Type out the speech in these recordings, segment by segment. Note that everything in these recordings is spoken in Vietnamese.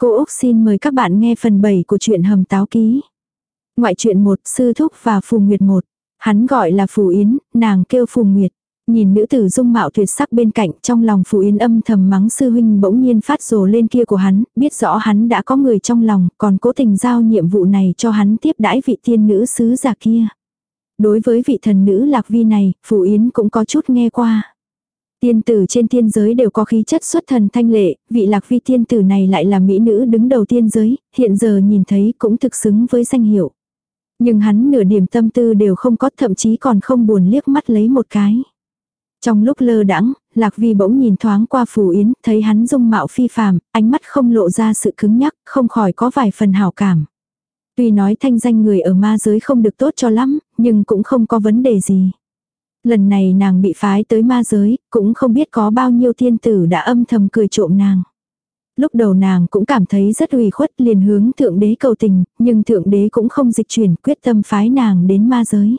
Cô Úc xin mời các bạn nghe phần 7 của truyện Hầm Táo Ký. Ngoại truyện 1 Sư Thúc và Phù Nguyệt 1. Hắn gọi là Phù Yến, nàng kêu Phù Nguyệt. Nhìn nữ tử dung mạo tuyệt sắc bên cạnh trong lòng Phù Yến âm thầm mắng sư huynh bỗng nhiên phát rồ lên kia của hắn, biết rõ hắn đã có người trong lòng, còn cố tình giao nhiệm vụ này cho hắn tiếp đãi vị tiên nữ sứ giả kia. Đối với vị thần nữ lạc vi này, Phù Yến cũng có chút nghe qua. Tiên tử trên tiên giới đều có khí chất xuất thần thanh lệ, vị lạc vi tiên tử này lại là mỹ nữ đứng đầu tiên giới, hiện giờ nhìn thấy cũng thực xứng với danh hiệu. Nhưng hắn nửa điểm tâm tư đều không có thậm chí còn không buồn liếc mắt lấy một cái. Trong lúc lơ đãng, Lạc Vi bỗng nhìn thoáng qua Phù Yến, thấy hắn dung mạo phi phàm, ánh mắt không lộ ra sự cứng nhắc, không khỏi có vài phần hảo cảm. Tuy nói thanh danh người ở ma giới không được tốt cho lắm, nhưng cũng không có vấn đề gì. Lần này nàng bị phái tới ma giới, cũng không biết có bao nhiêu thiên tử đã âm thầm cười trộm nàng. Lúc đầu nàng cũng cảm thấy rất ủy khuất liền hướng thượng đế cầu tình, nhưng thượng đế cũng không dịch chuyển quyết tâm phái nàng đến ma giới.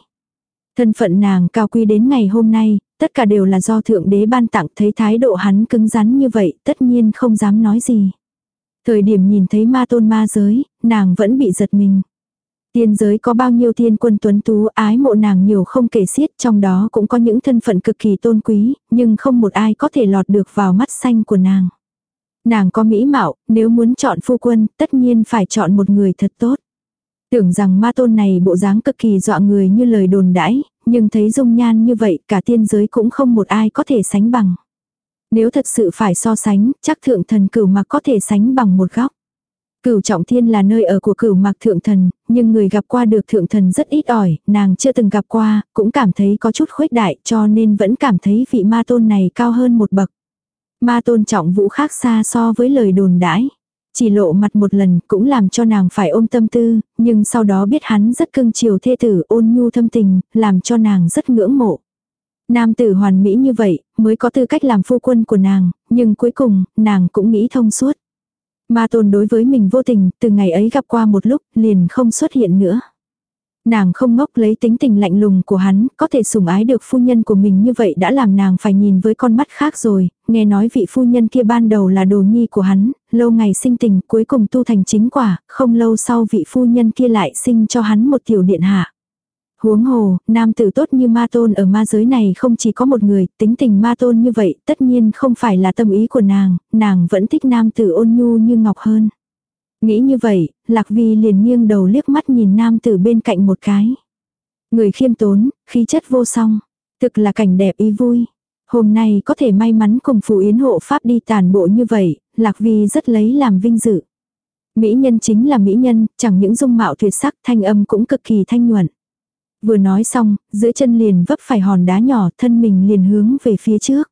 Thân phận nàng cao quý đến ngày hôm nay, tất cả đều là do thượng đế ban tặng thấy thái độ hắn cứng rắn như vậy, tất nhiên không dám nói gì. Thời điểm nhìn thấy ma tôn ma giới, nàng vẫn bị giật mình. Tiên giới có bao nhiêu tiên quân tuấn tú ái mộ nàng nhiều không kể xiết trong đó cũng có những thân phận cực kỳ tôn quý, nhưng không một ai có thể lọt được vào mắt xanh của nàng. Nàng có mỹ mạo, nếu muốn chọn phu quân, tất nhiên phải chọn một người thật tốt. Tưởng rằng ma tôn này bộ dáng cực kỳ dọa người như lời đồn đãi, nhưng thấy dung nhan như vậy cả tiên giới cũng không một ai có thể sánh bằng. Nếu thật sự phải so sánh, chắc thượng thần cửu mà có thể sánh bằng một góc. Cửu trọng thiên là nơi ở của cửu mặc thượng thần, nhưng người gặp qua được thượng thần rất ít ỏi, nàng chưa từng gặp qua, cũng cảm thấy có chút khuếch đại cho nên vẫn cảm thấy vị ma tôn này cao hơn một bậc. Ma tôn trọng vũ khác xa so với lời đồn đãi. Chỉ lộ mặt một lần cũng làm cho nàng phải ôm tâm tư, nhưng sau đó biết hắn rất cưng chiều thê tử ôn nhu thâm tình, làm cho nàng rất ngưỡng mộ. Nam tử hoàn mỹ như vậy, mới có tư cách làm phu quân của nàng, nhưng cuối cùng, nàng cũng nghĩ thông suốt. Ma tôn đối với mình vô tình, từ ngày ấy gặp qua một lúc, liền không xuất hiện nữa. Nàng không ngốc lấy tính tình lạnh lùng của hắn, có thể sủng ái được phu nhân của mình như vậy đã làm nàng phải nhìn với con mắt khác rồi, nghe nói vị phu nhân kia ban đầu là đồ nhi của hắn, lâu ngày sinh tình cuối cùng tu thành chính quả, không lâu sau vị phu nhân kia lại sinh cho hắn một tiểu điện hạ. Huống hồ, nam tử tốt như ma tôn ở ma giới này không chỉ có một người, tính tình ma tôn như vậy tất nhiên không phải là tâm ý của nàng, nàng vẫn thích nam tử ôn nhu như ngọc hơn. Nghĩ như vậy, Lạc Vi liền nghiêng đầu liếc mắt nhìn nam tử bên cạnh một cái. Người khiêm tốn, khí chất vô song, thực là cảnh đẹp ý vui. Hôm nay có thể may mắn cùng Phù Yến hộ Pháp đi tàn bộ như vậy, Lạc Vi rất lấy làm vinh dự. Mỹ nhân chính là mỹ nhân, chẳng những dung mạo tuyệt sắc thanh âm cũng cực kỳ thanh nhuận. Vừa nói xong, giữa chân liền vấp phải hòn đá nhỏ thân mình liền hướng về phía trước.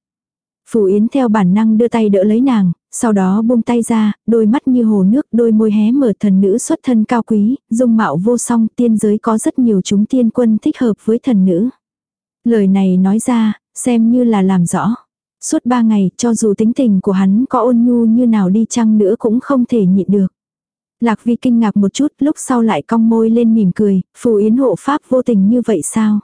Phù Yến theo bản năng đưa tay đỡ lấy nàng, sau đó buông tay ra, đôi mắt như hồ nước, đôi môi hé mở thần nữ xuất thân cao quý, dung mạo vô song, tiên giới có rất nhiều chúng tiên quân thích hợp với thần nữ. Lời này nói ra, xem như là làm rõ. Suốt ba ngày, cho dù tính tình của hắn có ôn nhu như nào đi chăng nữa cũng không thể nhịn được. Lạc vi kinh ngạc một chút, lúc sau lại cong môi lên mỉm cười, phù yến hộ pháp vô tình như vậy sao?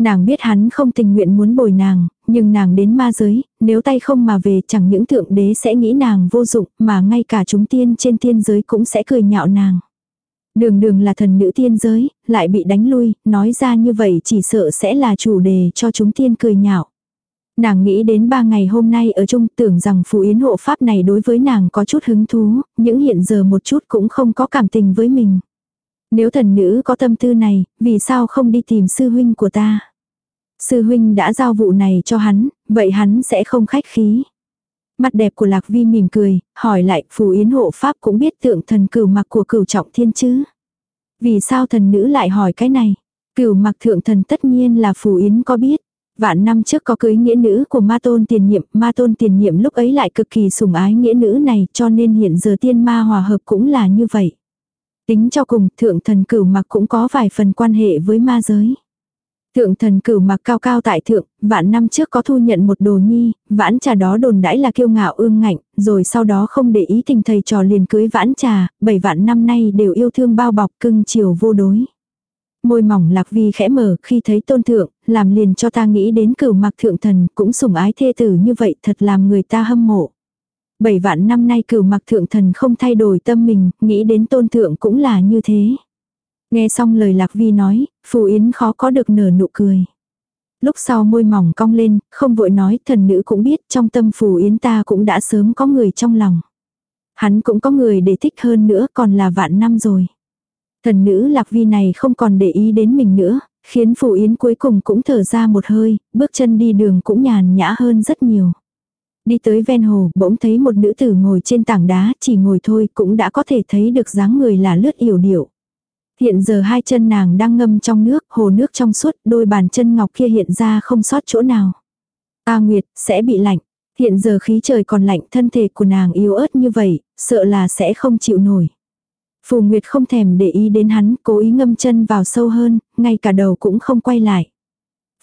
Nàng biết hắn không tình nguyện muốn bồi nàng, nhưng nàng đến ma giới, nếu tay không mà về chẳng những thượng đế sẽ nghĩ nàng vô dụng, mà ngay cả chúng tiên trên tiên giới cũng sẽ cười nhạo nàng. Đường đường là thần nữ tiên giới, lại bị đánh lui, nói ra như vậy chỉ sợ sẽ là chủ đề cho chúng tiên cười nhạo. Nàng nghĩ đến ba ngày hôm nay ở chung tưởng rằng phù yến hộ pháp này đối với nàng có chút hứng thú, những hiện giờ một chút cũng không có cảm tình với mình. Nếu thần nữ có tâm tư này, vì sao không đi tìm sư huynh của ta? Sư huynh đã giao vụ này cho hắn, vậy hắn sẽ không khách khí. Mặt đẹp của Lạc Vi mỉm cười, hỏi lại phù yến hộ pháp cũng biết tượng thần cửu mặc của cửu trọng thiên chứ. Vì sao thần nữ lại hỏi cái này? Cửu mặc thượng thần tất nhiên là phù yến có biết. Vạn năm trước có cưới nghĩa nữ của ma tôn tiền nhiệm, ma tôn tiền nhiệm lúc ấy lại cực kỳ sủng ái nghĩa nữ này cho nên hiện giờ tiên ma hòa hợp cũng là như vậy. Tính cho cùng, thượng thần cửu mặc cũng có vài phần quan hệ với ma giới. Thượng thần cửu mặc cao cao tại thượng, vạn năm trước có thu nhận một đồ nhi, vãn trà đó đồn đãi là kiêu ngạo ương ngạnh, rồi sau đó không để ý tình thầy trò liền cưới vãn trà, bảy vạn năm nay đều yêu thương bao bọc cưng chiều vô đối. Môi mỏng lạc vi khẽ mở khi thấy tôn thượng, làm liền cho ta nghĩ đến cửu mặc thượng thần cũng sủng ái thê tử như vậy thật làm người ta hâm mộ. Bảy vạn năm nay cửu mặc thượng thần không thay đổi tâm mình, nghĩ đến tôn thượng cũng là như thế. Nghe xong lời Lạc Vi nói, Phù Yến khó có được nở nụ cười. Lúc sau môi mỏng cong lên, không vội nói thần nữ cũng biết trong tâm Phù Yến ta cũng đã sớm có người trong lòng. Hắn cũng có người để thích hơn nữa còn là vạn năm rồi. Thần nữ Lạc Vi này không còn để ý đến mình nữa, khiến Phù Yến cuối cùng cũng thở ra một hơi, bước chân đi đường cũng nhàn nhã hơn rất nhiều. Đi tới ven hồ, bỗng thấy một nữ tử ngồi trên tảng đá, chỉ ngồi thôi cũng đã có thể thấy được dáng người là lướt yểu điệu. Hiện giờ hai chân nàng đang ngâm trong nước, hồ nước trong suốt, đôi bàn chân ngọc kia hiện ra không sót chỗ nào. A Nguyệt, sẽ bị lạnh. Hiện giờ khí trời còn lạnh, thân thể của nàng yếu ớt như vậy, sợ là sẽ không chịu nổi. Phù Nguyệt không thèm để ý đến hắn, cố ý ngâm chân vào sâu hơn, ngay cả đầu cũng không quay lại.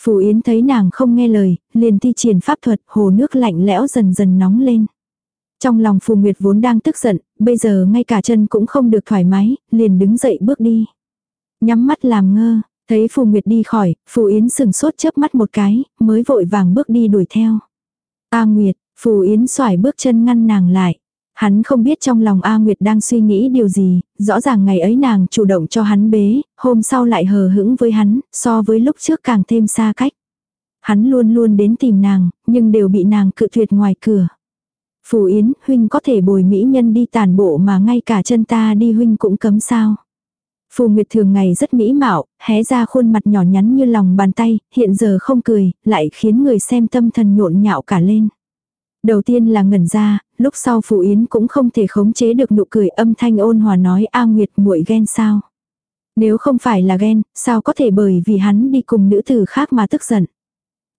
Phù Yến thấy nàng không nghe lời, liền thi triển pháp thuật, hồ nước lạnh lẽo dần dần nóng lên. Trong lòng Phù Nguyệt vốn đang tức giận, bây giờ ngay cả chân cũng không được thoải mái, liền đứng dậy bước đi. Nhắm mắt làm ngơ, thấy Phù Nguyệt đi khỏi, Phù Yến sừng sốt chớp mắt một cái, mới vội vàng bước đi đuổi theo. A Nguyệt, Phù Yến xoải bước chân ngăn nàng lại. Hắn không biết trong lòng A Nguyệt đang suy nghĩ điều gì, rõ ràng ngày ấy nàng chủ động cho hắn bế, hôm sau lại hờ hững với hắn, so với lúc trước càng thêm xa cách. Hắn luôn luôn đến tìm nàng, nhưng đều bị nàng cự tuyệt ngoài cửa. Phù Yến, huynh có thể bồi mỹ nhân đi tàn bộ mà ngay cả chân ta đi huynh cũng cấm sao. Phù Nguyệt thường ngày rất mỹ mạo, hé ra khuôn mặt nhỏ nhắn như lòng bàn tay, hiện giờ không cười, lại khiến người xem tâm thần nhộn nhạo cả lên. Đầu tiên là ngẩn ra, lúc sau Phù Yến cũng không thể khống chế được nụ cười âm thanh ôn hòa nói A Nguyệt muội ghen sao. Nếu không phải là ghen, sao có thể bởi vì hắn đi cùng nữ tử khác mà tức giận.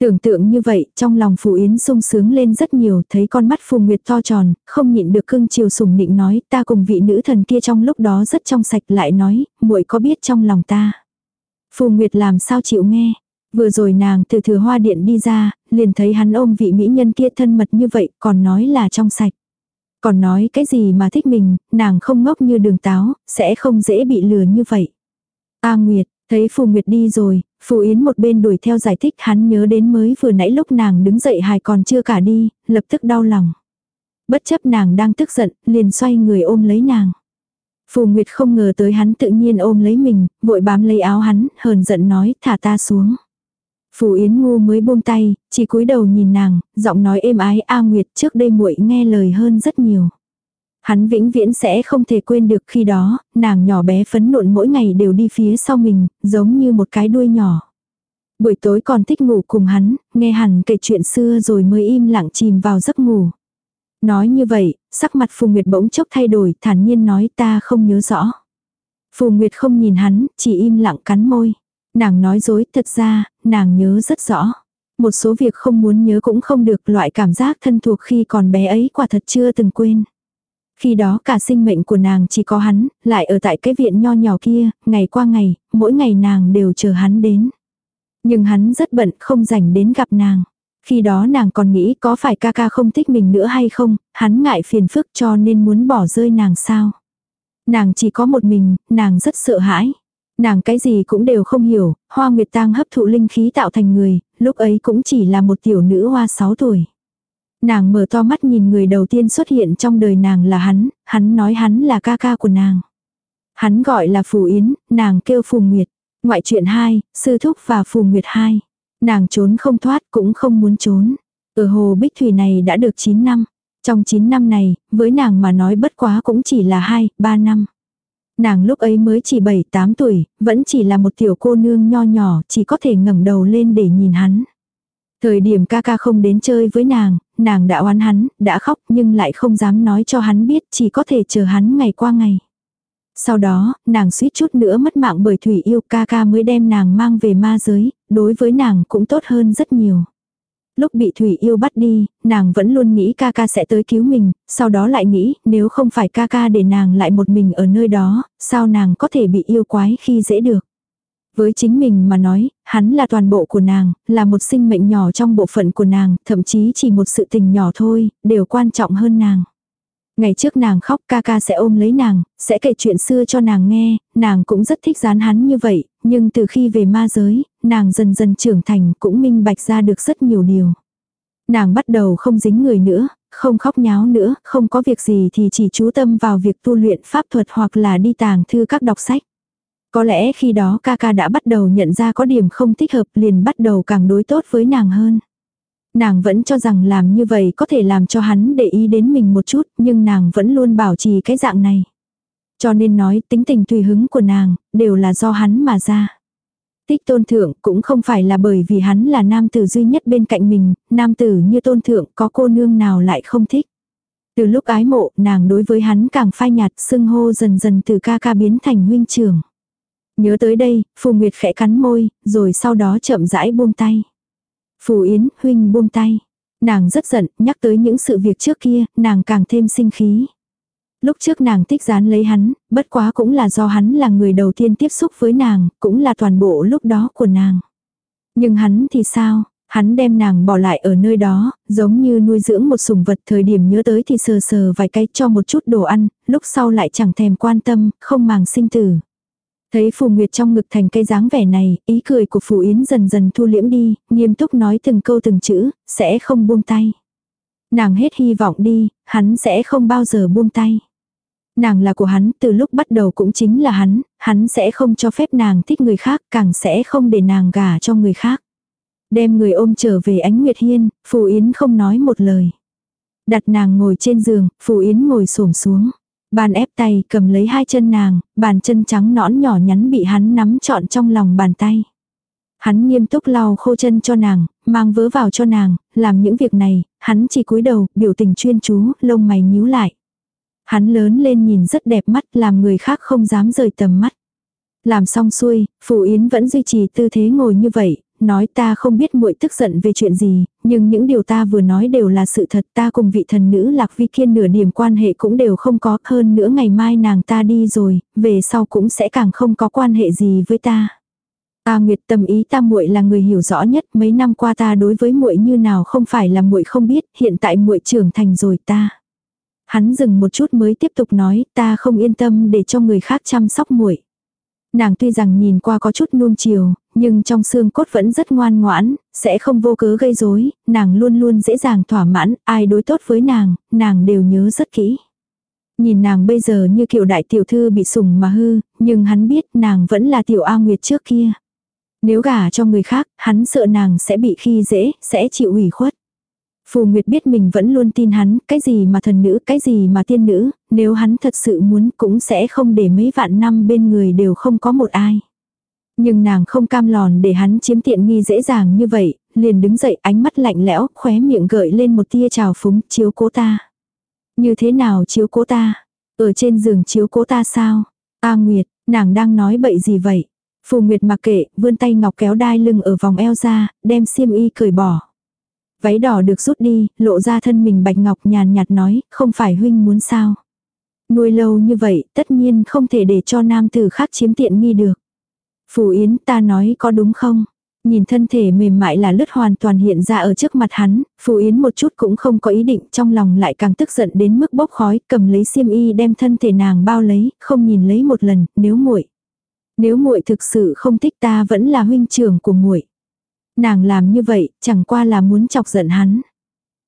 Tưởng tượng như vậy, trong lòng Phù Yến sung sướng lên rất nhiều, thấy con mắt Phù Nguyệt to tròn, không nhịn được cưng chiều sùng nịnh nói, ta cùng vị nữ thần kia trong lúc đó rất trong sạch lại nói, muội có biết trong lòng ta. Phù Nguyệt làm sao chịu nghe, Vừa rồi nàng từ thừa hoa điện đi ra, liền thấy hắn ôm vị mỹ nhân kia thân mật như vậy, còn nói là trong sạch. Còn nói cái gì mà thích mình, nàng không ngốc như đường táo, sẽ không dễ bị lừa như vậy. A Nguyệt, thấy Phù Nguyệt đi rồi, Phù Yến một bên đuổi theo giải thích hắn nhớ đến mới vừa nãy lúc nàng đứng dậy hài còn chưa cả đi, lập tức đau lòng. Bất chấp nàng đang tức giận, liền xoay người ôm lấy nàng. Phù Nguyệt không ngờ tới hắn tự nhiên ôm lấy mình, vội bám lấy áo hắn, hờn giận nói thả ta xuống. Phù Yến Ngu mới buông tay, chỉ cúi đầu nhìn nàng, giọng nói êm ái A Nguyệt trước đây muội nghe lời hơn rất nhiều. Hắn vĩnh viễn sẽ không thể quên được khi đó, nàng nhỏ bé phấn nộn mỗi ngày đều đi phía sau mình, giống như một cái đuôi nhỏ. Buổi tối còn thích ngủ cùng hắn, nghe hẳn kể chuyện xưa rồi mới im lặng chìm vào giấc ngủ. Nói như vậy, sắc mặt Phù Nguyệt bỗng chốc thay đổi, thản nhiên nói ta không nhớ rõ. Phù Nguyệt không nhìn hắn, chỉ im lặng cắn môi. Nàng nói dối, thật ra, nàng nhớ rất rõ. Một số việc không muốn nhớ cũng không được loại cảm giác thân thuộc khi còn bé ấy quả thật chưa từng quên. Khi đó cả sinh mệnh của nàng chỉ có hắn, lại ở tại cái viện nho nhỏ kia, ngày qua ngày, mỗi ngày nàng đều chờ hắn đến. Nhưng hắn rất bận không rảnh đến gặp nàng. Khi đó nàng còn nghĩ có phải ca ca không thích mình nữa hay không, hắn ngại phiền phức cho nên muốn bỏ rơi nàng sao. Nàng chỉ có một mình, nàng rất sợ hãi. Nàng cái gì cũng đều không hiểu, hoa nguyệt tang hấp thụ linh khí tạo thành người, lúc ấy cũng chỉ là một tiểu nữ hoa 6 tuổi. Nàng mở to mắt nhìn người đầu tiên xuất hiện trong đời nàng là hắn, hắn nói hắn là ca ca của nàng. Hắn gọi là Phù Yến, nàng kêu Phù Nguyệt. Ngoại truyện 2, Sư Thúc và Phù Nguyệt 2. Nàng trốn không thoát cũng không muốn trốn. Ở hồ Bích Thủy này đã được 9 năm. Trong 9 năm này, với nàng mà nói bất quá cũng chỉ là 2, 3 năm. Nàng lúc ấy mới chỉ 7-8 tuổi, vẫn chỉ là một tiểu cô nương nho nhỏ, chỉ có thể ngẩng đầu lên để nhìn hắn. Thời điểm ca ca không đến chơi với nàng, nàng đã oán hắn, đã khóc nhưng lại không dám nói cho hắn biết, chỉ có thể chờ hắn ngày qua ngày. Sau đó, nàng suýt chút nữa mất mạng bởi thủy yêu ca ca mới đem nàng mang về ma giới, đối với nàng cũng tốt hơn rất nhiều. Lúc bị Thủy yêu bắt đi, nàng vẫn luôn nghĩ ca ca sẽ tới cứu mình, sau đó lại nghĩ nếu không phải ca ca để nàng lại một mình ở nơi đó, sao nàng có thể bị yêu quái khi dễ được. Với chính mình mà nói, hắn là toàn bộ của nàng, là một sinh mệnh nhỏ trong bộ phận của nàng, thậm chí chỉ một sự tình nhỏ thôi, đều quan trọng hơn nàng. Ngày trước nàng khóc ca ca sẽ ôm lấy nàng, sẽ kể chuyện xưa cho nàng nghe, nàng cũng rất thích dán hắn như vậy, nhưng từ khi về ma giới, nàng dần dần trưởng thành cũng minh bạch ra được rất nhiều điều. Nàng bắt đầu không dính người nữa, không khóc nháo nữa, không có việc gì thì chỉ chú tâm vào việc tu luyện pháp thuật hoặc là đi tàng thư các đọc sách. Có lẽ khi đó ca ca đã bắt đầu nhận ra có điểm không thích hợp liền bắt đầu càng đối tốt với nàng hơn. Nàng vẫn cho rằng làm như vậy có thể làm cho hắn để ý đến mình một chút, nhưng nàng vẫn luôn bảo trì cái dạng này. Cho nên nói tính tình tùy hứng của nàng, đều là do hắn mà ra. Tích tôn thượng cũng không phải là bởi vì hắn là nam tử duy nhất bên cạnh mình, nam tử như tôn thượng có cô nương nào lại không thích. Từ lúc ái mộ, nàng đối với hắn càng phai nhạt, sưng hô dần dần từ ca ca biến thành huynh trưởng. Nhớ tới đây, Phù Nguyệt khẽ cắn môi, rồi sau đó chậm rãi buông tay. Phù Yến, huynh buông tay. Nàng rất giận, nhắc tới những sự việc trước kia, nàng càng thêm sinh khí. Lúc trước nàng thích dán lấy hắn, bất quá cũng là do hắn là người đầu tiên tiếp xúc với nàng, cũng là toàn bộ lúc đó của nàng. Nhưng hắn thì sao? Hắn đem nàng bỏ lại ở nơi đó, giống như nuôi dưỡng một sủng vật thời điểm nhớ tới thì sờ sờ vài cái cho một chút đồ ăn, lúc sau lại chẳng thèm quan tâm, không màng sinh tử. Thấy Phù Nguyệt trong ngực thành cây dáng vẻ này, ý cười của Phù Yến dần dần thu liễm đi, nghiêm túc nói từng câu từng chữ, sẽ không buông tay. Nàng hết hy vọng đi, hắn sẽ không bao giờ buông tay. Nàng là của hắn, từ lúc bắt đầu cũng chính là hắn, hắn sẽ không cho phép nàng thích người khác, càng sẽ không để nàng gả cho người khác. Đem người ôm trở về ánh Nguyệt Hiên, Phù Yến không nói một lời. Đặt nàng ngồi trên giường, Phù Yến ngồi xổm xuống. Bàn ép tay cầm lấy hai chân nàng, bàn chân trắng nõn nhỏ nhắn bị hắn nắm trọn trong lòng bàn tay. Hắn nghiêm túc lau khô chân cho nàng, mang vớ vào cho nàng, làm những việc này, hắn chỉ cúi đầu, biểu tình chuyên chú, lông mày nhíu lại. Hắn lớn lên nhìn rất đẹp mắt, làm người khác không dám rời tầm mắt. Làm xong xuôi, Phù Yến vẫn duy trì tư thế ngồi như vậy, nói ta không biết muội tức giận về chuyện gì, nhưng những điều ta vừa nói đều là sự thật ta cùng vị thần nữ lạc vi kiên nửa điểm quan hệ cũng đều không có hơn nữa ngày mai nàng ta đi rồi, về sau cũng sẽ càng không có quan hệ gì với ta. Ta Nguyệt tâm ý ta muội là người hiểu rõ nhất, mấy năm qua ta đối với muội như nào không phải là muội không biết, hiện tại muội trưởng thành rồi ta. Hắn dừng một chút mới tiếp tục nói, ta không yên tâm để cho người khác chăm sóc muội. Nàng tuy rằng nhìn qua có chút nuông chiều, nhưng trong xương cốt vẫn rất ngoan ngoãn, sẽ không vô cớ gây rối, nàng luôn luôn dễ dàng thỏa mãn, ai đối tốt với nàng, nàng đều nhớ rất kỹ. Nhìn nàng bây giờ như kiểu đại tiểu thư bị sủng mà hư, nhưng hắn biết nàng vẫn là tiểu A Nguyệt trước kia. Nếu gả cho người khác, hắn sợ nàng sẽ bị khi dễ, sẽ chịu ủy khuất. Phù Nguyệt biết mình vẫn luôn tin hắn, cái gì mà thần nữ, cái gì mà tiên nữ, nếu hắn thật sự muốn cũng sẽ không để mấy vạn năm bên người đều không có một ai. Nhưng nàng không cam lòn để hắn chiếm tiện nghi dễ dàng như vậy, liền đứng dậy ánh mắt lạnh lẽo, khóe miệng gợi lên một tia trào phúng, chiếu cố ta. Như thế nào chiếu cố ta? Ở trên giường chiếu cố ta sao? A Nguyệt, nàng đang nói bậy gì vậy? Phù Nguyệt mặc kệ, vươn tay ngọc kéo đai lưng ở vòng eo ra, đem xiêm y cởi bỏ. Váy đỏ được rút đi, lộ ra thân mình bạch ngọc nhàn nhạt nói, không phải huynh muốn sao. Nuôi lâu như vậy, tất nhiên không thể để cho nam tử khác chiếm tiện nghi được. Phù Yến ta nói có đúng không? Nhìn thân thể mềm mại là lướt hoàn toàn hiện ra ở trước mặt hắn, Phù Yến một chút cũng không có ý định, trong lòng lại càng tức giận đến mức bốc khói, cầm lấy xiêm y đem thân thể nàng bao lấy, không nhìn lấy một lần, nếu muội. Nếu muội thực sự không thích ta vẫn là huynh trưởng của muội. Nàng làm như vậy, chẳng qua là muốn chọc giận hắn.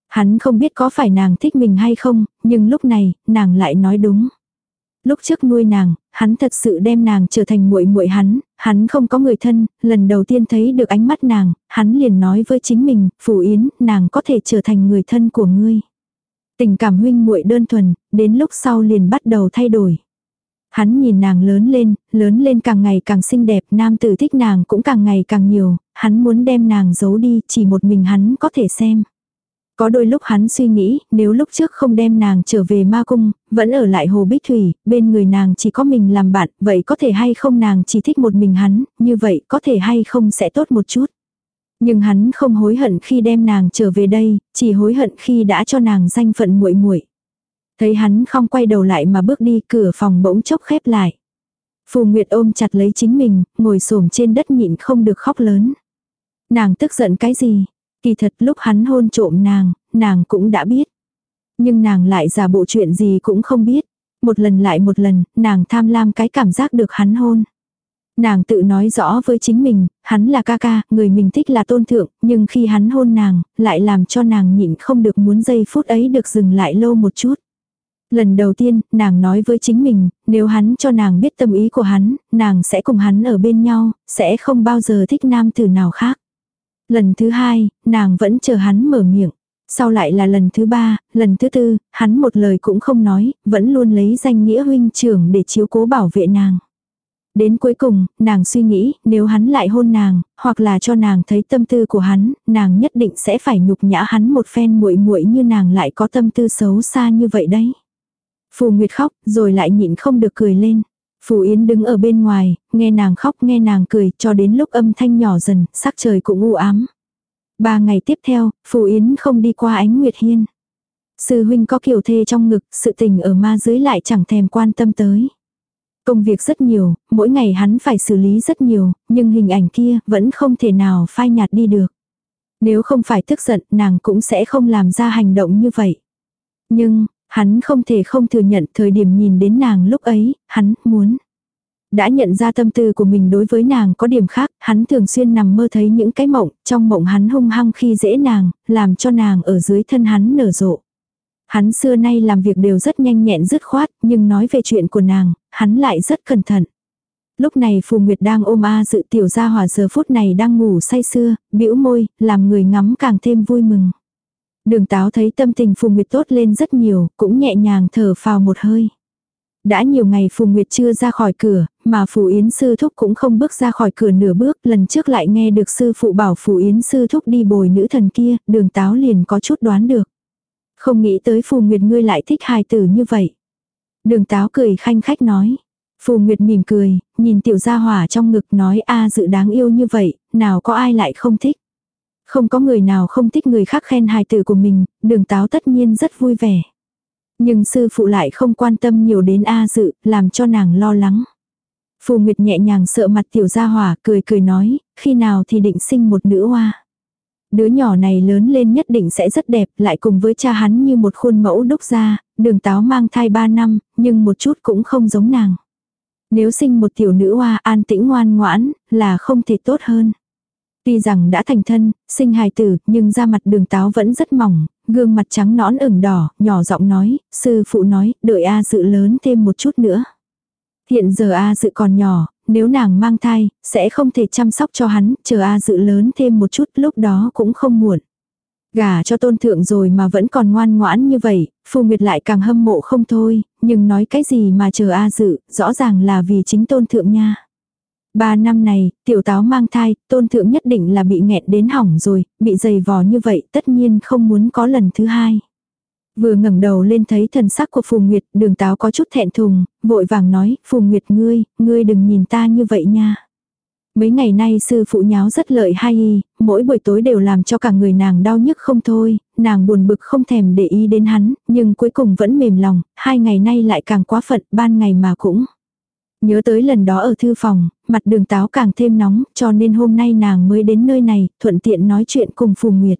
Hắn không biết có phải nàng thích mình hay không, nhưng lúc này, nàng lại nói đúng. Lúc trước nuôi nàng, hắn thật sự đem nàng trở thành muội muội hắn, hắn không có người thân, lần đầu tiên thấy được ánh mắt nàng, hắn liền nói với chính mình, "Phù Yến, nàng có thể trở thành người thân của ngươi." Tình cảm huynh muội đơn thuần, đến lúc sau liền bắt đầu thay đổi. Hắn nhìn nàng lớn lên, lớn lên càng ngày càng xinh đẹp, nam tử thích nàng cũng càng ngày càng nhiều, hắn muốn đem nàng giấu đi, chỉ một mình hắn có thể xem. Có đôi lúc hắn suy nghĩ, nếu lúc trước không đem nàng trở về ma cung, vẫn ở lại hồ bích thủy, bên người nàng chỉ có mình làm bạn, vậy có thể hay không nàng chỉ thích một mình hắn, như vậy có thể hay không sẽ tốt một chút. Nhưng hắn không hối hận khi đem nàng trở về đây, chỉ hối hận khi đã cho nàng danh phận muội muội. Thấy hắn không quay đầu lại mà bước đi, cửa phòng bỗng chốc khép lại. Phù Nguyệt ôm chặt lấy chính mình, ngồi xổm trên đất nhịn không được khóc lớn. Nàng tức giận cái gì? Kỳ thật lúc hắn hôn trộm nàng, nàng cũng đã biết. Nhưng nàng lại giả bộ chuyện gì cũng không biết. Một lần lại một lần, nàng tham lam cái cảm giác được hắn hôn. Nàng tự nói rõ với chính mình, hắn là ca ca, người mình thích là tôn thượng, nhưng khi hắn hôn nàng, lại làm cho nàng nhịn không được muốn giây phút ấy được dừng lại lâu một chút. Lần đầu tiên, nàng nói với chính mình, nếu hắn cho nàng biết tâm ý của hắn, nàng sẽ cùng hắn ở bên nhau, sẽ không bao giờ thích nam tử nào khác. Lần thứ hai, nàng vẫn chờ hắn mở miệng. Sau lại là lần thứ ba, lần thứ tư, hắn một lời cũng không nói, vẫn luôn lấy danh nghĩa huynh trưởng để chiếu cố bảo vệ nàng. Đến cuối cùng, nàng suy nghĩ, nếu hắn lại hôn nàng, hoặc là cho nàng thấy tâm tư của hắn, nàng nhất định sẽ phải nhục nhã hắn một phen muội muội như nàng lại có tâm tư xấu xa như vậy đấy. Phù Nguyệt khóc, rồi lại nhịn không được cười lên. Phù Yến đứng ở bên ngoài, nghe nàng khóc nghe nàng cười, cho đến lúc âm thanh nhỏ dần, sắc trời cũng u ám. Ba ngày tiếp theo, Phù Yến không đi qua ánh Nguyệt Hiên. Sư huynh có kiều thê trong ngực, sự tình ở ma dưới lại chẳng thèm quan tâm tới. Công việc rất nhiều, mỗi ngày hắn phải xử lý rất nhiều, nhưng hình ảnh kia vẫn không thể nào phai nhạt đi được. Nếu không phải tức giận, nàng cũng sẽ không làm ra hành động như vậy. Nhưng, hắn không thể không thừa nhận thời điểm nhìn đến nàng lúc ấy, hắn muốn. Đã nhận ra tâm tư của mình đối với nàng có điểm khác, hắn thường xuyên nằm mơ thấy những cái mộng, trong mộng hắn hung hăng khi dễ nàng, làm cho nàng ở dưới thân hắn nở rộ. Hắn xưa nay làm việc đều rất nhanh nhẹn dứt khoát, nhưng nói về chuyện của nàng, hắn lại rất cẩn thận. Lúc này Phù Nguyệt đang ôm A dự tiểu gia hòa giờ phút này đang ngủ say sưa, bĩu môi, làm người ngắm càng thêm vui mừng. Đường táo thấy tâm tình Phù Nguyệt tốt lên rất nhiều, cũng nhẹ nhàng thở phào một hơi. Đã nhiều ngày Phù Nguyệt chưa ra khỏi cửa, mà Phù Yến Sư Thúc cũng không bước ra khỏi cửa nửa bước, lần trước lại nghe được sư phụ bảo Phù Yến Sư Thúc đi bồi nữ thần kia, đường táo liền có chút đoán được. Không nghĩ tới Phù Nguyệt ngươi lại thích hài tử như vậy. Đường táo cười khanh khách nói. Phù Nguyệt mỉm cười, nhìn tiểu gia hỏa trong ngực nói a dự đáng yêu như vậy, nào có ai lại không thích. Không có người nào không thích người khác khen hài tử của mình, đường táo tất nhiên rất vui vẻ. Nhưng sư phụ lại không quan tâm nhiều đến A dự, làm cho nàng lo lắng. Phù Nguyệt nhẹ nhàng sợ mặt tiểu gia hỏa, cười cười nói, khi nào thì định sinh một nữ hoa. Đứa nhỏ này lớn lên nhất định sẽ rất đẹp, lại cùng với cha hắn như một khuôn mẫu đúc ra, đường táo mang thai 3 năm, nhưng một chút cũng không giống nàng. Nếu sinh một tiểu nữ hoa an tĩnh ngoan ngoãn, là không thể tốt hơn. Tuy rằng đã thành thân, sinh hài tử, nhưng da mặt đường táo vẫn rất mỏng, gương mặt trắng nõn ửng đỏ, nhỏ giọng nói, sư phụ nói, đợi A dự lớn thêm một chút nữa. Hiện giờ A dự còn nhỏ, nếu nàng mang thai, sẽ không thể chăm sóc cho hắn, chờ A dự lớn thêm một chút lúc đó cũng không muộn. Gả cho tôn thượng rồi mà vẫn còn ngoan ngoãn như vậy, Phù Nguyệt lại càng hâm mộ không thôi, nhưng nói cái gì mà chờ A dự, rõ ràng là vì chính tôn thượng nha. Ba năm này, tiểu táo mang thai, tôn thượng nhất định là bị nghẹn đến hỏng rồi, bị dày vò như vậy tất nhiên không muốn có lần thứ hai. Vừa ngẩng đầu lên thấy thần sắc của Phù Nguyệt, đường táo có chút thẹn thùng, vội vàng nói, Phù Nguyệt ngươi, ngươi đừng nhìn ta như vậy nha. Mấy ngày nay sư phụ nháo rất lợi hay mỗi buổi tối đều làm cho cả người nàng đau nhức không thôi, nàng buồn bực không thèm để ý đến hắn, nhưng cuối cùng vẫn mềm lòng, hai ngày nay lại càng quá phận, ban ngày mà cũng. Nhớ tới lần đó ở thư phòng, mặt đường táo càng thêm nóng, cho nên hôm nay nàng mới đến nơi này, thuận tiện nói chuyện cùng Phù Nguyệt.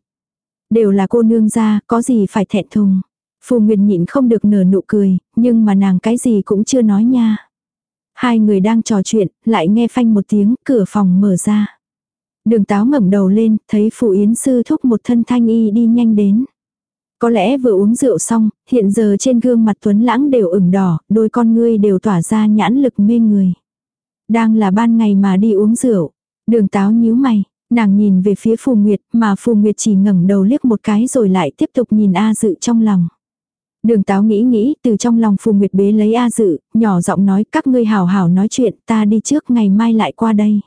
Đều là cô nương gia, có gì phải thẹn thùng. Phù Nguyệt nhịn không được nở nụ cười, nhưng mà nàng cái gì cũng chưa nói nha. Hai người đang trò chuyện, lại nghe phanh một tiếng, cửa phòng mở ra. Đường táo ngẩng đầu lên, thấy Phù Yến Sư thúc một thân thanh y đi nhanh đến. Có lẽ vừa uống rượu xong, hiện giờ trên gương mặt Tuấn Lãng đều ửng đỏ, đôi con ngươi đều tỏa ra nhãn lực mê người. Đang là ban ngày mà đi uống rượu. Đường táo nhíu mày, nàng nhìn về phía Phù Nguyệt mà Phù Nguyệt chỉ ngẩng đầu liếc một cái rồi lại tiếp tục nhìn A Dự trong lòng. Đường táo nghĩ nghĩ từ trong lòng Phù Nguyệt bế lấy A Dự, nhỏ giọng nói các ngươi hào hào nói chuyện ta đi trước ngày mai lại qua đây.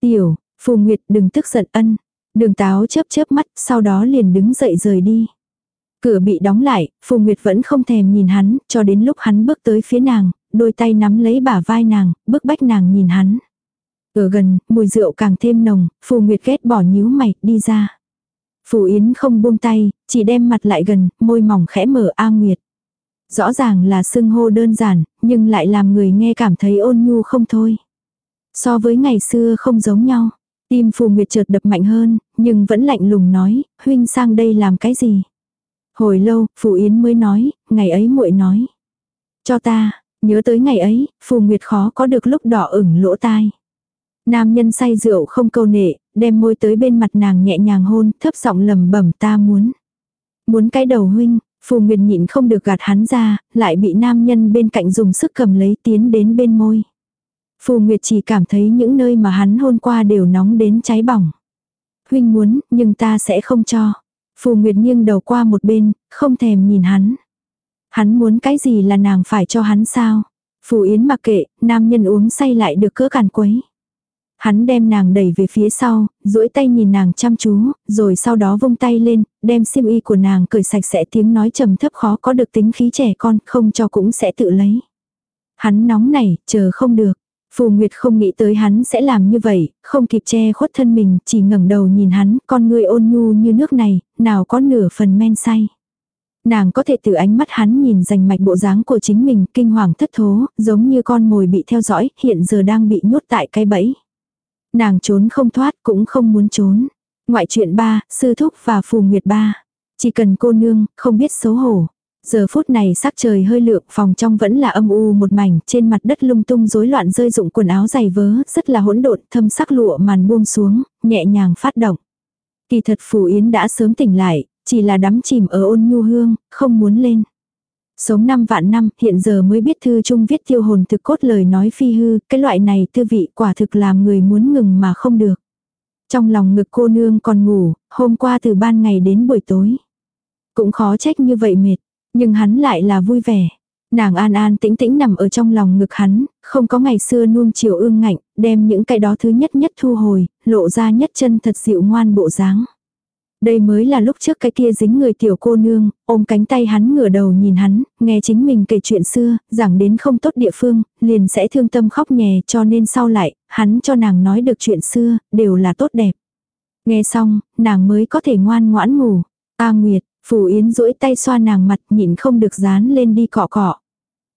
Tiểu, Phù Nguyệt đừng tức giận ân. Đường táo chớp chớp mắt sau đó liền đứng dậy rời đi. Cửa bị đóng lại, Phù Nguyệt vẫn không thèm nhìn hắn, cho đến lúc hắn bước tới phía nàng, đôi tay nắm lấy bả vai nàng, bức bách nàng nhìn hắn. Ở gần, mùi rượu càng thêm nồng, Phù Nguyệt ghét bỏ nhíu mày, đi ra. Phù Yến không buông tay, chỉ đem mặt lại gần, môi mỏng khẽ mở A Nguyệt. Rõ ràng là xưng hô đơn giản, nhưng lại làm người nghe cảm thấy ôn nhu không thôi. So với ngày xưa không giống nhau. Tim Phù Nguyệt chợt đập mạnh hơn, nhưng vẫn lạnh lùng nói, huynh sang đây làm cái gì? Hồi lâu, Phù Yến mới nói, ngày ấy muội nói. Cho ta, nhớ tới ngày ấy, Phù Nguyệt khó có được lúc đỏ ửng lỗ tai. Nam nhân say rượu không câu nệ, đem môi tới bên mặt nàng nhẹ nhàng hôn, thấp giọng lầm bẩm ta muốn. Muốn cái đầu huynh, Phù Nguyệt nhịn không được gạt hắn ra, lại bị nam nhân bên cạnh dùng sức cầm lấy tiến đến bên môi. Phù Nguyệt chỉ cảm thấy những nơi mà hắn hôn qua đều nóng đến cháy bỏng. Huynh muốn, nhưng ta sẽ không cho. Phù Nguyệt nghiêng đầu qua một bên, không thèm nhìn hắn. Hắn muốn cái gì là nàng phải cho hắn sao? Phù Yến mặc kệ, nam nhân uống say lại được cỡ càn quấy. Hắn đem nàng đẩy về phía sau, duỗi tay nhìn nàng chăm chú, rồi sau đó vung tay lên, đem xiêm y của nàng cởi sạch sẽ tiếng nói trầm thấp khó có được tính khí trẻ con, không cho cũng sẽ tự lấy. Hắn nóng này, chờ không được. Phù Nguyệt không nghĩ tới hắn sẽ làm như vậy, không kịp che khuất thân mình, chỉ ngẩng đầu nhìn hắn, con người ôn nhu như nước này, nào có nửa phần men say. Nàng có thể từ ánh mắt hắn nhìn rành mạch bộ dáng của chính mình, kinh hoàng thất thố, giống như con mồi bị theo dõi, hiện giờ đang bị nhốt tại cái bẫy. Nàng trốn không thoát cũng không muốn trốn. Ngoại chuyện ba, sư thúc và phù nguyệt ba. Chỉ cần cô nương, không biết xấu hổ. Giờ phút này sắc trời hơi lượng, phòng trong vẫn là âm u một mảnh, trên mặt đất lung tung rối loạn rơi dụng quần áo dày vớ, rất là hỗn độn, thâm sắc lụa màn buông xuống, nhẹ nhàng phát động. Kỳ thật Phù Yến đã sớm tỉnh lại, chỉ là đắm chìm ở ôn nhu hương, không muốn lên. Sống năm vạn năm, hiện giờ mới biết thư trung viết tiêu hồn thực cốt lời nói phi hư, cái loại này thư vị quả thực làm người muốn ngừng mà không được. Trong lòng ngực cô nương còn ngủ, hôm qua từ ban ngày đến buổi tối. Cũng khó trách như vậy mệt, nhưng hắn lại là vui vẻ. Nàng an an tĩnh tĩnh nằm ở trong lòng ngực hắn, không có ngày xưa nuông chiều ương ngạnh, đem những cái đó thứ nhất nhất thu hồi, lộ ra nhất chân thật dịu ngoan bộ dáng. Đây mới là lúc trước cái kia dính người tiểu cô nương, ôm cánh tay hắn ngửa đầu nhìn hắn, nghe chính mình kể chuyện xưa, giảng đến không tốt địa phương, liền sẽ thương tâm khóc nhè cho nên sau lại, hắn cho nàng nói được chuyện xưa, đều là tốt đẹp. Nghe xong, nàng mới có thể ngoan ngoãn ngủ. A Nguyệt, Phù Yến duỗi tay xoa nàng mặt nhịn không được dán lên đi cọ cọ.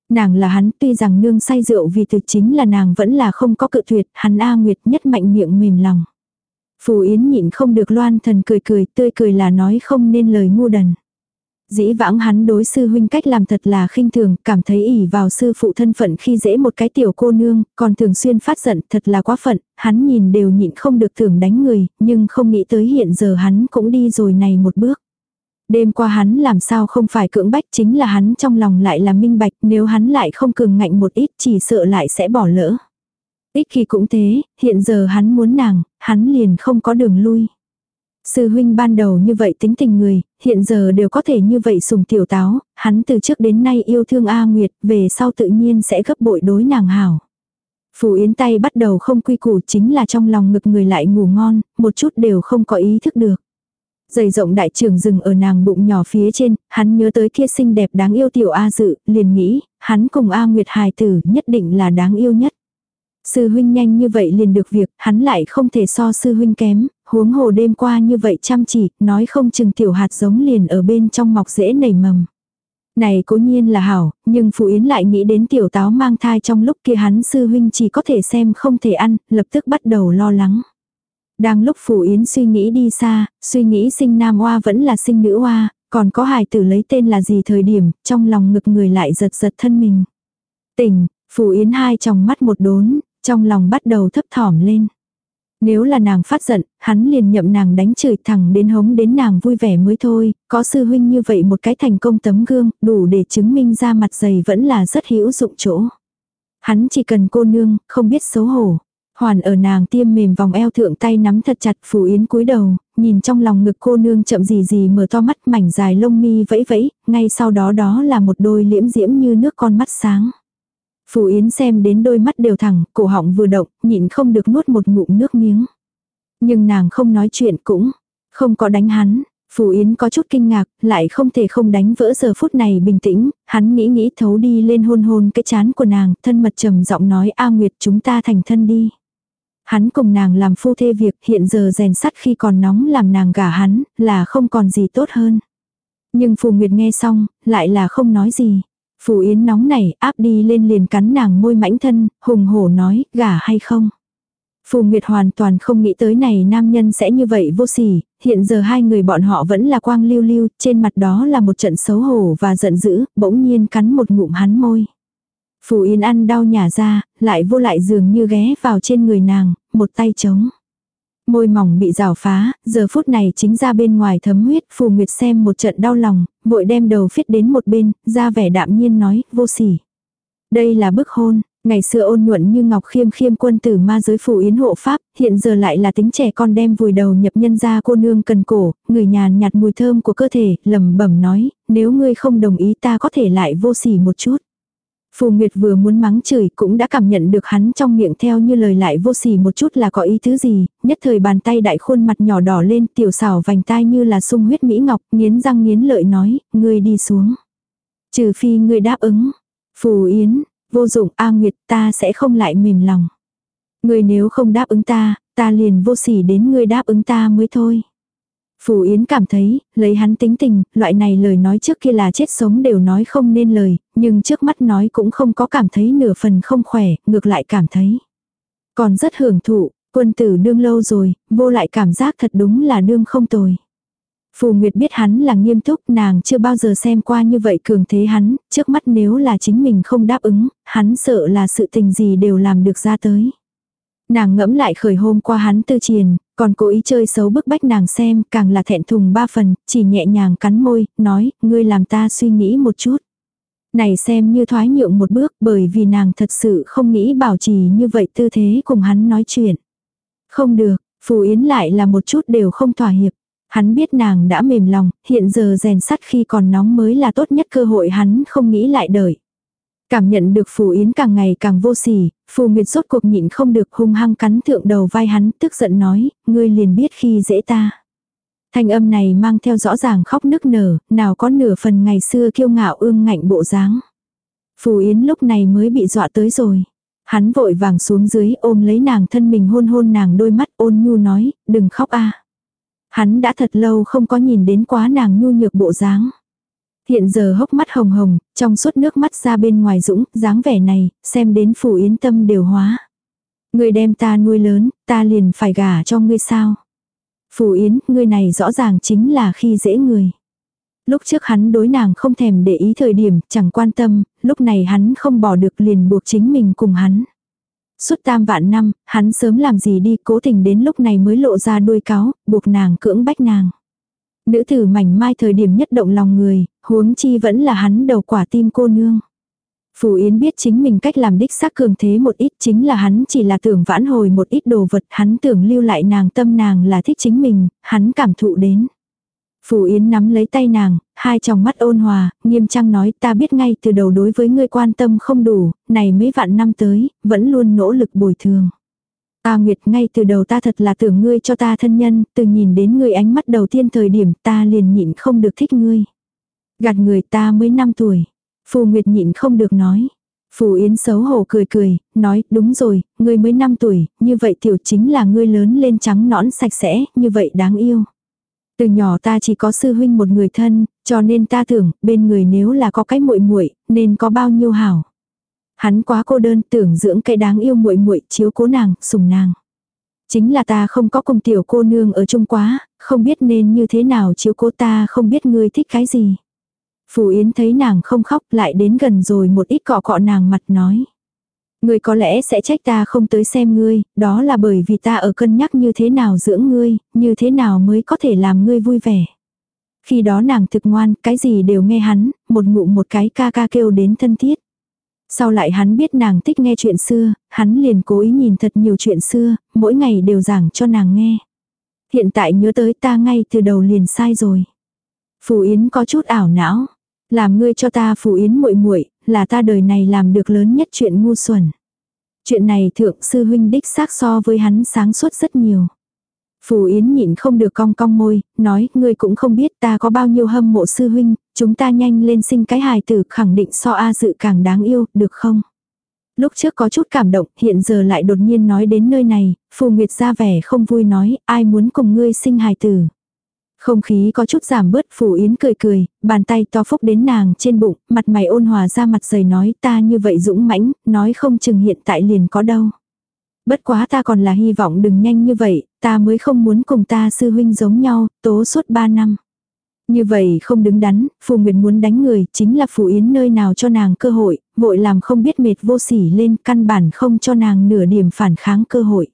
Nàng là hắn tuy rằng nương say rượu vì từ chính là nàng vẫn là không có cự tuyệt, hắn A Nguyệt nhất mạnh miệng mềm lòng. Phù Yến nhịn không được loan thần cười cười, tươi cười là nói không nên lời ngu đần. Dĩ vãng hắn đối sư huynh cách làm thật là khinh thường, cảm thấy ỉ vào sư phụ thân phận khi dễ một cái tiểu cô nương, còn thường xuyên phát giận thật là quá phận, hắn nhìn đều nhịn không được thường đánh người, nhưng không nghĩ tới hiện giờ hắn cũng đi rồi này một bước. Đêm qua hắn làm sao không phải cưỡng bách chính là hắn trong lòng lại là minh bạch nếu hắn lại không cường ngạnh một ít chỉ sợ lại sẽ bỏ lỡ. Ít khi cũng thế, hiện giờ hắn muốn nàng, hắn liền không có đường lui. Sư huynh ban đầu như vậy tính tình người, hiện giờ đều có thể như vậy sùng tiểu táo, hắn từ trước đến nay yêu thương A Nguyệt, về sau tự nhiên sẽ gấp bội đối nàng hảo. Phù Yến tay bắt đầu không quy củ chính là trong lòng ngực người lại ngủ ngon, một chút đều không có ý thức được. Giày rộng đại trưởng dừng ở nàng bụng nhỏ phía trên, hắn nhớ tới kia xinh đẹp đáng yêu tiểu A dự, liền nghĩ, hắn cùng A Nguyệt hài tử nhất định là đáng yêu nhất. Sư huynh nhanh như vậy liền được việc, hắn lại không thể so sư huynh kém, huống hồ đêm qua như vậy chăm chỉ, nói không chừng tiểu hạt giống liền ở bên trong mọc dễ nảy mầm. Này cố nhiên là hảo, nhưng Phụ Yến lại nghĩ đến tiểu táo mang thai trong lúc kia hắn sư huynh chỉ có thể xem không thể ăn, lập tức bắt đầu lo lắng. Đang lúc phù Yến suy nghĩ đi xa, suy nghĩ sinh nam oa vẫn là sinh nữ oa, còn có hài tử lấy tên là gì thời điểm, trong lòng ngực người lại giật giật thân mình. Tỉnh, phù Yến hai trong mắt một đốn, trong lòng bắt đầu thấp thỏm lên. Nếu là nàng phát giận, hắn liền nhậm nàng đánh chửi thẳng đến hống đến nàng vui vẻ mới thôi, có sư huynh như vậy một cái thành công tấm gương, đủ để chứng minh ra mặt dày vẫn là rất hữu dụng chỗ. Hắn chỉ cần cô nương, không biết xấu hổ. Hoàn ở nàng tiêm mềm vòng eo thượng tay nắm thật chặt Phù Yến cúi đầu, nhìn trong lòng ngực cô nương chậm gì gì mở to mắt mảnh dài lông mi vẫy vẫy, ngay sau đó đó là một đôi liễm diễm như nước con mắt sáng. Phù Yến xem đến đôi mắt đều thẳng, cổ họng vừa động, nhịn không được nuốt một ngụm nước miếng. Nhưng nàng không nói chuyện cũng, không có đánh hắn. Phù Yến có chút kinh ngạc, lại không thể không đánh vỡ giờ phút này bình tĩnh, hắn nghĩ nghĩ thấu đi lên hôn hôn cái chán của nàng, thân mật trầm giọng nói A Nguyệt chúng ta thành thân đi. Hắn cùng nàng làm phu thê việc hiện giờ rèn sắt khi còn nóng làm nàng gả hắn, là không còn gì tốt hơn. Nhưng Phù Nguyệt nghe xong, lại là không nói gì. Phù Yến nóng này áp đi lên liền cắn nàng môi mãnh thân, hùng hổ nói, gả hay không. Phù Nguyệt hoàn toàn không nghĩ tới này nam nhân sẽ như vậy vô sỉ, hiện giờ hai người bọn họ vẫn là quang lưu lưu, trên mặt đó là một trận xấu hổ và giận dữ, bỗng nhiên cắn một ngụm hắn môi. Phù Yến ăn đau nhả ra, lại vô lại dường như ghé vào trên người nàng, một tay trống. Môi mỏng bị rào phá, giờ phút này chính ra bên ngoài thấm huyết, Phù Nguyệt xem một trận đau lòng, vội đem đầu phiết đến một bên, ra vẻ đạm nhiên nói, vô sỉ. Đây là bức hôn, ngày xưa ôn nhuận như ngọc khiêm khiêm quân tử ma giới phù yến hộ pháp, hiện giờ lại là tính trẻ con đem vùi đầu nhập nhân ra cô nương cần cổ, người nhàn nhạt mùi thơm của cơ thể, lẩm bẩm nói, nếu ngươi không đồng ý ta có thể lại vô sỉ một chút. Phù Nguyệt vừa muốn mắng chửi cũng đã cảm nhận được hắn trong miệng theo như lời lại vô sỉ một chút là có ý thứ gì, nhất thời bàn tay đại khuôn mặt nhỏ đỏ lên tiểu xảo vành tai như là sung huyết mỹ ngọc, nghiến răng nghiến lợi nói, ngươi đi xuống. Trừ phi ngươi đáp ứng. Phù Yến, vô dụng A Nguyệt ta sẽ không lại mềm lòng. Ngươi nếu không đáp ứng ta, ta liền vô sỉ đến ngươi đáp ứng ta mới thôi. Phù Yến cảm thấy, lấy hắn tính tình, loại này lời nói trước kia là chết sống đều nói không nên lời, nhưng trước mắt nói cũng không có cảm thấy nửa phần không khỏe, ngược lại cảm thấy. Còn rất hưởng thụ, quân tử đương lâu rồi, vô lại cảm giác thật đúng là đương không tồi. Phù Nguyệt biết hắn là nghiêm túc, nàng chưa bao giờ xem qua như vậy cường thế hắn, trước mắt nếu là chính mình không đáp ứng, hắn sợ là sự tình gì đều làm được ra tới. Nàng ngẫm lại khởi hôm qua hắn tư triền, còn cố ý chơi xấu bức bách nàng xem, càng là thẹn thùng ba phần, chỉ nhẹ nhàng cắn môi, nói, ngươi làm ta suy nghĩ một chút. Này xem như thoái nhượng một bước bởi vì nàng thật sự không nghĩ bảo trì như vậy tư thế cùng hắn nói chuyện. Không được, Phù Yến lại là một chút đều không thỏa hiệp. Hắn biết nàng đã mềm lòng, hiện giờ rèn sắt khi còn nóng mới là tốt nhất cơ hội hắn không nghĩ lại đợi. Cảm nhận được Phù Yến càng ngày càng vô sỉ, Phù Nguyệt rốt cuộc nhịn không được hung hăng cắn thượng đầu vai hắn, tức giận nói, ngươi liền biết khi dễ ta. Thanh âm này mang theo rõ ràng khóc nức nở, nào có nửa phần ngày xưa kiêu ngạo ương ngạnh bộ dáng. Phù Yến lúc này mới bị dọa tới rồi. Hắn vội vàng xuống dưới ôm lấy nàng thân mình hôn hôn nàng đôi mắt ôn nhu nói, đừng khóc a. Hắn đã thật lâu không có nhìn đến quá nàng nhu nhược bộ dáng. Hiện giờ hốc mắt hồng hồng, trong suốt nước mắt ra bên ngoài dũng, dáng vẻ này, xem đến phủ yến tâm đều hóa. Người đem ta nuôi lớn, ta liền phải gả cho ngươi sao. Phủ yến, ngươi này rõ ràng chính là khi dễ người. Lúc trước hắn đối nàng không thèm để ý thời điểm, chẳng quan tâm, lúc này hắn không bỏ được liền buộc chính mình cùng hắn. Suốt tam vạn năm, hắn sớm làm gì đi cố tình đến lúc này mới lộ ra đuôi cáo, buộc nàng cưỡng bách nàng. Nữ tử mảnh mai thời điểm nhất động lòng người, huống chi vẫn là hắn đầu quả tim cô nương. Phù Yến biết chính mình cách làm đích xác cường thế một ít chính là hắn chỉ là tưởng vãn hồi một ít đồ vật, hắn tưởng lưu lại nàng tâm nàng là thích chính mình, hắn cảm thụ đến. Phù Yến nắm lấy tay nàng, hai tròng mắt ôn hòa, nghiêm trang nói ta biết ngay từ đầu đối với ngươi quan tâm không đủ, này mấy vạn năm tới, vẫn luôn nỗ lực bồi thường. ta Nguyệt ngay từ đầu ta thật là tưởng ngươi cho ta thân nhân, từ nhìn đến ngươi ánh mắt đầu tiên thời điểm ta liền nhịn không được thích ngươi. Gạt người ta mới 5 tuổi. Phù Nguyệt nhịn không được nói. Phù Yến xấu hổ cười cười, nói, đúng rồi, ngươi mới 5 tuổi, như vậy tiểu chính là ngươi lớn lên trắng nõn sạch sẽ, như vậy đáng yêu. Từ nhỏ ta chỉ có sư huynh một người thân, cho nên ta tưởng, bên người nếu là có cái muội muội nên có bao nhiêu hảo. Hắn quá cô đơn tưởng dưỡng cái đáng yêu muội muội chiếu cố nàng, sùng nàng. Chính là ta không có cùng tiểu cô nương ở chung quá, không biết nên như thế nào chiếu cố ta không biết ngươi thích cái gì. Phù Yến thấy nàng không khóc lại đến gần rồi một ít cọ cọ nàng mặt nói. Ngươi có lẽ sẽ trách ta không tới xem ngươi, đó là bởi vì ta ở cân nhắc như thế nào dưỡng ngươi, như thế nào mới có thể làm ngươi vui vẻ. Khi đó nàng thực ngoan, cái gì đều nghe hắn, một ngụ một cái ca ca kêu đến thân thiết. Sau lại hắn biết nàng thích nghe chuyện xưa, hắn liền cố ý nhìn thật nhiều chuyện xưa, mỗi ngày đều giảng cho nàng nghe. Hiện tại nhớ tới ta ngay từ đầu liền sai rồi. Phù Yến có chút ảo não. Làm ngươi cho ta Phù Yến muội muội là ta đời này làm được lớn nhất chuyện ngu xuẩn. Chuyện này thượng sư huynh đích xác so với hắn sáng suốt rất nhiều. Phù Yến nhịn không được cong cong môi, nói, ngươi cũng không biết ta có bao nhiêu hâm mộ sư huynh, chúng ta nhanh lên sinh cái hài tử khẳng định so A dự càng đáng yêu, được không? Lúc trước có chút cảm động, hiện giờ lại đột nhiên nói đến nơi này, Phù Nguyệt ra vẻ không vui nói, ai muốn cùng ngươi sinh hài tử. Không khí có chút giảm bớt Phù Yến cười cười, bàn tay to phúc đến nàng trên bụng, mặt mày ôn hòa ra mặt dày nói ta như vậy dũng mãnh, nói không chừng hiện tại liền có đâu. Bất quá ta còn là hy vọng đừng nhanh như vậy, ta mới không muốn cùng ta sư huynh giống nhau, tố suốt ba năm. Như vậy không đứng đắn, Phù Nguyệt muốn đánh người, chính là Phù Yến nơi nào cho nàng cơ hội, vội làm không biết mệt vô sỉ lên căn bản không cho nàng nửa điểm phản kháng cơ hội.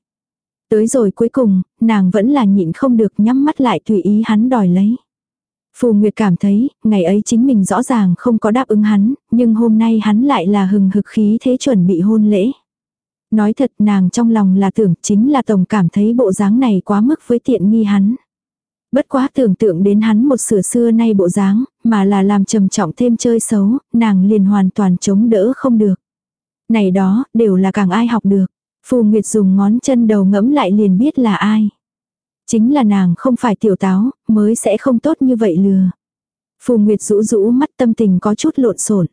Tới rồi cuối cùng, nàng vẫn là nhịn không được nhắm mắt lại tùy ý hắn đòi lấy. Phù Nguyệt cảm thấy, ngày ấy chính mình rõ ràng không có đáp ứng hắn, nhưng hôm nay hắn lại là hừng hực khí thế chuẩn bị hôn lễ. Nói thật nàng trong lòng là tưởng chính là tổng cảm thấy bộ dáng này quá mức với tiện nghi hắn. Bất quá tưởng tượng đến hắn một sửa xưa nay bộ dáng, mà là làm trầm trọng thêm chơi xấu, nàng liền hoàn toàn chống đỡ không được. Này đó, đều là càng ai học được. Phù Nguyệt dùng ngón chân đầu ngẫm lại liền biết là ai. Chính là nàng không phải tiểu táo, mới sẽ không tốt như vậy lừa. Phù Nguyệt rũ rũ mắt tâm tình có chút lộn xộn.